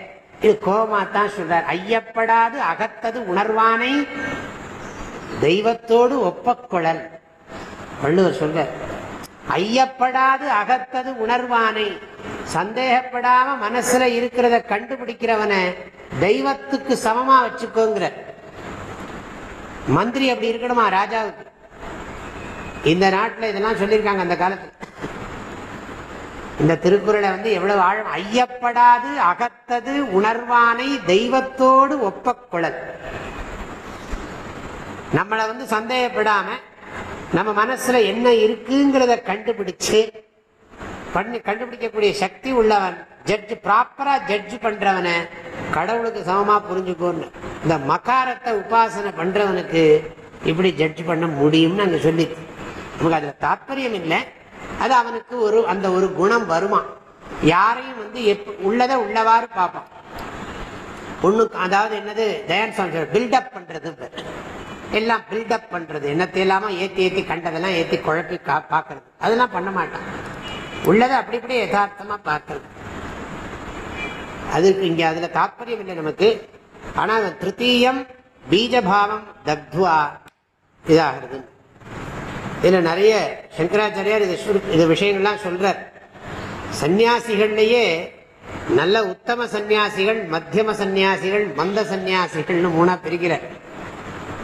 இது கோபமா தான் சொல்றார். ஐயப்படாது அகத்தது உணர்வானை தெய்வத்தோடு ஒப்பக்குழல். வள்ளுவர் சொல்ற ஐயப்படாது அகத்தது உணர்வானை சந்தேகப்படாம மனசுல இருக்கிறத கண்டுபிடிக்கிறவனை தெய்வத்துக்கு சமமா வச்சுக்கோங்கிற. மந்திரி அப்படி இருக்கணுமா? ராஜாவுக்கு. இந்த நாட்டுல இதெல்லாம் சொல்லியிருக்காங்க அந்த காலத்தில். இந்த திருக்குறளை வந்து எவ்வளவு ஆழம் ஐயப்படாது அகத்தது உணர்வானை தெய்வத்தோடு ஒப்பக்குழல் நம்மளை வந்து சந்தேகப்படாம நம்ம மனசுல என்ன இருக்குங்கிறத கண்டுபிடிச்சு பண்ணி கண்டுபிடிக்கக்கூடிய சக்தி உள்ளவன் ஜட்ஜ் ப்ராப்பரா ஜட்ஜ் பண்றவனை கடவுளுக்கு சமமா புரிஞ்சுக்கோன்னு. இந்த மகாரத்தை உபாசனை பண்றவனுக்கு இப்படி ஜட்ஜ் பண்ண முடியும்னு அங்க சொல்லி நமக்கு அதுல தாற்பயம் இல்லை. அது அவனுக்கு ஒரு அந்த ஒரு குணம் வருமா? யாரையும் வந்து எப்ப உள்ளதை உள்ளவாறு பார்ப்பான். ஒண்ணு அதாவது என்னது தயான் சுவாமி பில்டப் பண்றது எல்லாம் பில்டப் பண்றது. என்னத்தை இல்லாம ஏத்தி ஏத்தி கண்டதெல்லாம் ஏத்தி குழப்பி கா- பார்க்கறது. அதெல்லாம் பண்ண மாட்டான். உள்ளதை அப்படி இப்படி யதார்த்தமா பார்க்கறது. அதுக்கு இங்க அதுல தாற்பயம் இல்லை நமக்கு. ஆனா திருத்தீயம் பீஜபாவம் தத்வா இதாகிறது. இதுல நிறைய சங்கராச்சாரியார் இது இது விஷயங்கள்லாம் சொல்கிறார் சந்நியாசிகள்லயே நல்ல உத்தம சந்நியாசிகள் மத்தியம சந்நியாசிகள் மந்த சந்நியாசிகள்னு மூணா பிரிக்கிறார்.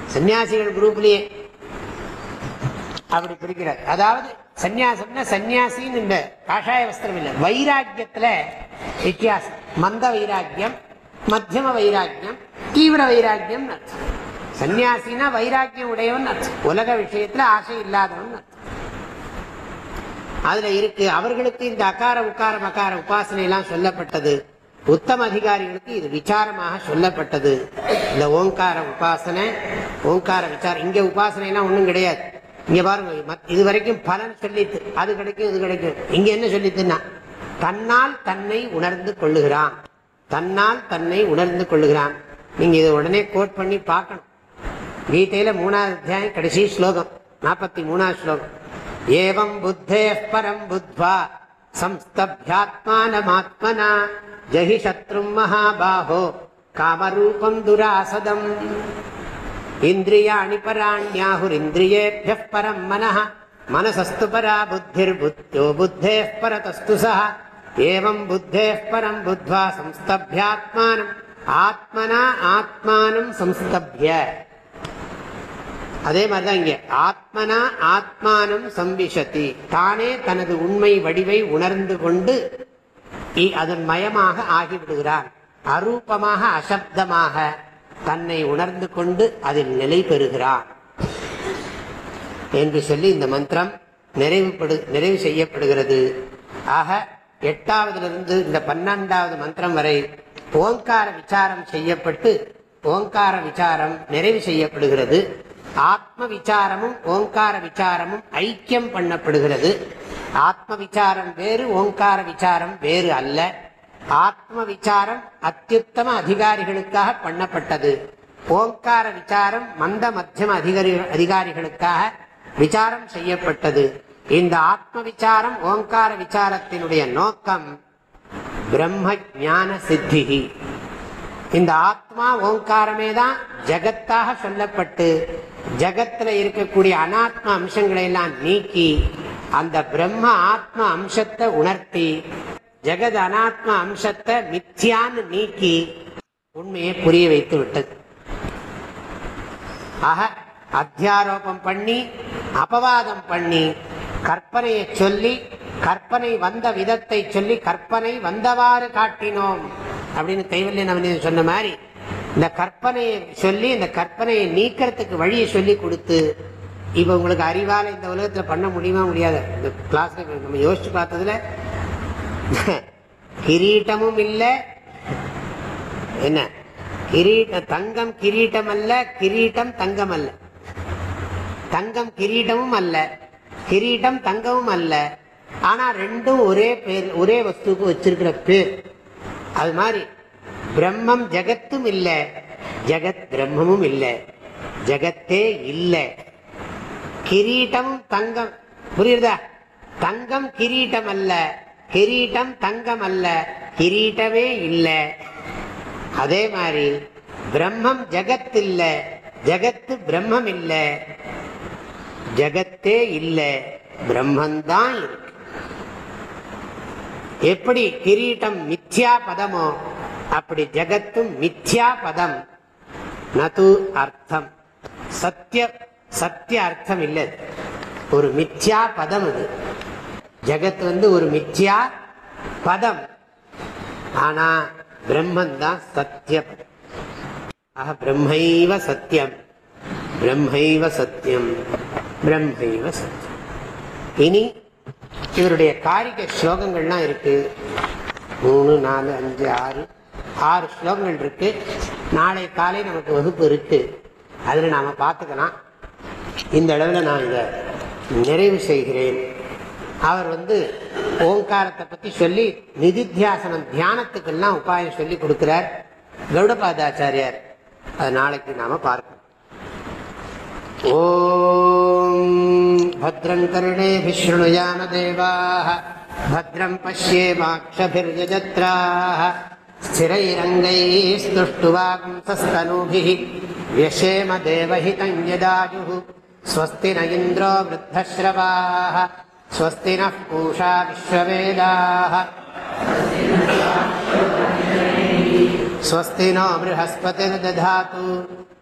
சந்நியாசிகள் குரூப்லயே அப்படி பிரிக்கிறார். அதாவது சந்நியாசம்னா சந்நியாசின்னு இந்த காஷாய வஸ்திரம் இல்லை. வைராக்கியத்துல வித்தியாசம். மந்த வைராக்கியம் மத்தியம வைராக்கியம் தீவிர வைராக்கியம் அர்த்தம். சந்நியாசினா வைராக்கியம் உடையவன் உலக விஷயத்துல ஆசை இல்லாதவன் அதுல இருக்கு அவர்களுக்கு இந்த அகார உக்கார மகார உபாசனை எல்லாம் சொல்லப்பட்டது. உத்தம அதிகாரிகளுக்கு இது விசாரமாக சொல்லப்பட்டது. இந்த ஓங்கார உபாசனை ஓங்கார விசாரம். இங்க உபாசனைனா எல்லாம் ஒண்ணும் கிடையாது. இங்க பாருங்க மத்- இது வரைக்கும் பலன் சொல்லித்து அது கிடைக்கும் இது கிடைக்கும். இங்க என்ன சொல்லித்துன்னா தன்னால் தன்னை உணர்ந்து கொள்ளுகிறான். தன்னால் தன்னை உணர்ந்து கொள்ளுகிறான். நீங்க இதை உடனே கோட் பண்ணி பார்க்கணும். கீதையில மூணாவது அத்தியாயம் கடைசி ஸ்லோகம் நாற்பத்தி மூணாவது ஸ்லோகம் ஏவம் புத்தே பரம் புத்வா சம்ஸ்தபியாத்மானமாத்மனா ஜஹி சத்ரும் மகாபாஹோ காமரூபம் துராசதம் இந்திரியாணி பராண்யாஹுரிந்திரியேபிய பரம் மன மனசஸ்து பரா புத்திர் புத்திர்புத்தியோ புத்தே பரதஸ்து சா ஏவம் புத்தே பரம் புத்வா சம்ஸ்தபியாத்மானம் ஆத்மனா ஆத்மானம் சம்ஸ்தபிய அதே மாதிரிதான் இங்க. ஆத்மனா ஆத்மானம் சம்பிஷதி தானே தனது உண்மை வடிவை உணர்ந்து கொண்டு இ- அதன் மயமாக ஆகிவிடுகிறான். அரூபமாக அசப்தமாக தன்னை உணர்ந்து கொண்டு அதில் நிலை பெறுகிறான். என்று சொல்லி இந்த மந்திரம் நிறைவுபடு நிறைவு செய்யப்படுகிறது. ஆக எட்டாவதிலிருந்து இந்த பன்னெண்டாவது மந்திரம் வரை ஓங்கார விசாரம் செய்யப்பட்டு ஓங்கார விசாரம் நிறைவு செய்யப்படுகிறது. ஆத்ம விசாரமும் ஓங்கார விசாரமும் ஐக்கியம் பண்ணப்படுகிறது. ஆத்ம விசாரம் வேறு ஓங்கார விசாரம் வேறு அல்ல. ஆத்ம விசாரம் அத்தியுத்தம அதிகாரிகளுக்காக பண்ணப்பட்டது. ஓங்கார விசாரம் மந்த மத்தியம அதிகாரி அதிகாரிகளுக்காக விசாரம் செய்யப்பட்டது. இந்த ஆத்ம விசாரம் ஓங்கார விசாரத்தினுடைய நோக்கம் பிரம்ம ஞான சித்திகி இந்த ஆத்மா ஓங்காரமே தான் ஜகத்தாக சொல்லப்பட்டு ஜகத்துல இருக்கக்கூடிய அனாத்ம அம்சங்களை எல்லாம் நீக்கி அந்த பிரம்ம ஆத்ம அம்சத்தை உணர்த்தி ஜெகத் அனாத்ம அம்சத்தை மித்யான்னு நீக்கி உண்மையை புரிய வைத்து விட்டது. ஆக அத்தியாரோபம் பண்ணி அபவாதம் பண்ணி கற்பனையை சொல்லி கற்பனை வந்த விதத்தை சொல்லி கற்பனை வந்தவாறு காட்டினோம். அப்படின்னு கைவல்ய நவநீதன் சொன்ன மாதிரி இந்த கற்பனையை சொல்லி இந்த கற்பனையை நீக்கிறதுக்கு வழியை சொல்லி கொடுத்து இப்ப உங்களுக்கு அறிவால இந்த உலகத்துல பண்ண முடியுமா முடியாது? இந்த கிளாஸ்ல நம்ம யோசிச்சு பார்த்ததுல கிரீட்டமும் இல்லை. என்ன? கிரீட்ட தங்கம் கிரீட்டம் அல்ல கிரீட்டம் தங்கம் அல்ல தங்கம் கிரீட்டமும் அல்ல கிரீட்டம் தங்கமும் அல்ல. ஆனா ரெண்டும் ஒரே பேர் ஒரே வஸ்துக்கு வச்சிருக்கிற பேர். அது மாதிரி பிரம்மம் ஜெகத்தும் இல்லை ஜெகத் பிரம்மமும் இல்லை ஜெகத்தே இல்லை. கிரீட்டம் தங்கம் புரியுதா? தங்கம் கிரீட்டம் அல்ல கிரீட்டம் தங்கம் அல்ல கிரீட்டமே இல்லை. அதே மாதிரி பிரம்மம் ஜெகத் இல்லை ஜெகத்து பிரம்மம் இல்லை ஜெகத்தே இல்லை பிரம்மந்தான் இருக்கு. எப்படி கிரீட்டம் மித்யா பதமோ அப்படி ஜெகத்தும் மித்யா பதம். நது அர்த்தம். சத்திய சத்திய அர்த்தம் இல்லை ஒரு மித்யா பதம் அது. ஜெகத் வந்து ஒரு மித்யா பதம். ஆனா பிரம்மன் தான் சத்தியம் ஆக பிரம்மைவ சத்தியம் பிரம்மைவ சத்தியம் பிரம்மைவ சத்தியம் இனி இவருடைய காரிக ஸ்லோகங்கள்லாம் இருக்கு. மூணு நாலு அஞ்சு ஆறு ஆறு ஸ்லோகங்கள் இருக்கு. நாளை காலை நமக்கு வகுப்பு இருக்கு. அதுல நாம பார்த்துக்கலாம். இந்த அளவில் நான் இதை நிறைவு செய்கிறேன். அவர் வந்து ஓங்காரத்தை பத்தி சொல்லி நிதித்தியாசனம் தியானத்துக்கெல்லாம் உபாயம் சொல்லி கொடுக்கிறார். கௌடபாதாச்சாரியார். அது நாளைக்கு நாம பார்க்கணும் ஓ भद्रं कर्णेभिः शृणुयाम देवाः भद्रं पश्येमाक्षभिर्यजत्राः स्थिरैरङ्गैस्तुष्टुवांसस्तनूभिः व्यशेम देवहितं यदायुः स्वस्ति न इन्द्रो वृद्धश्रवाः स्वस्ति नः पूषा विश्ववेदाः स्वस्ति नो बृहस्पतिर्दधातु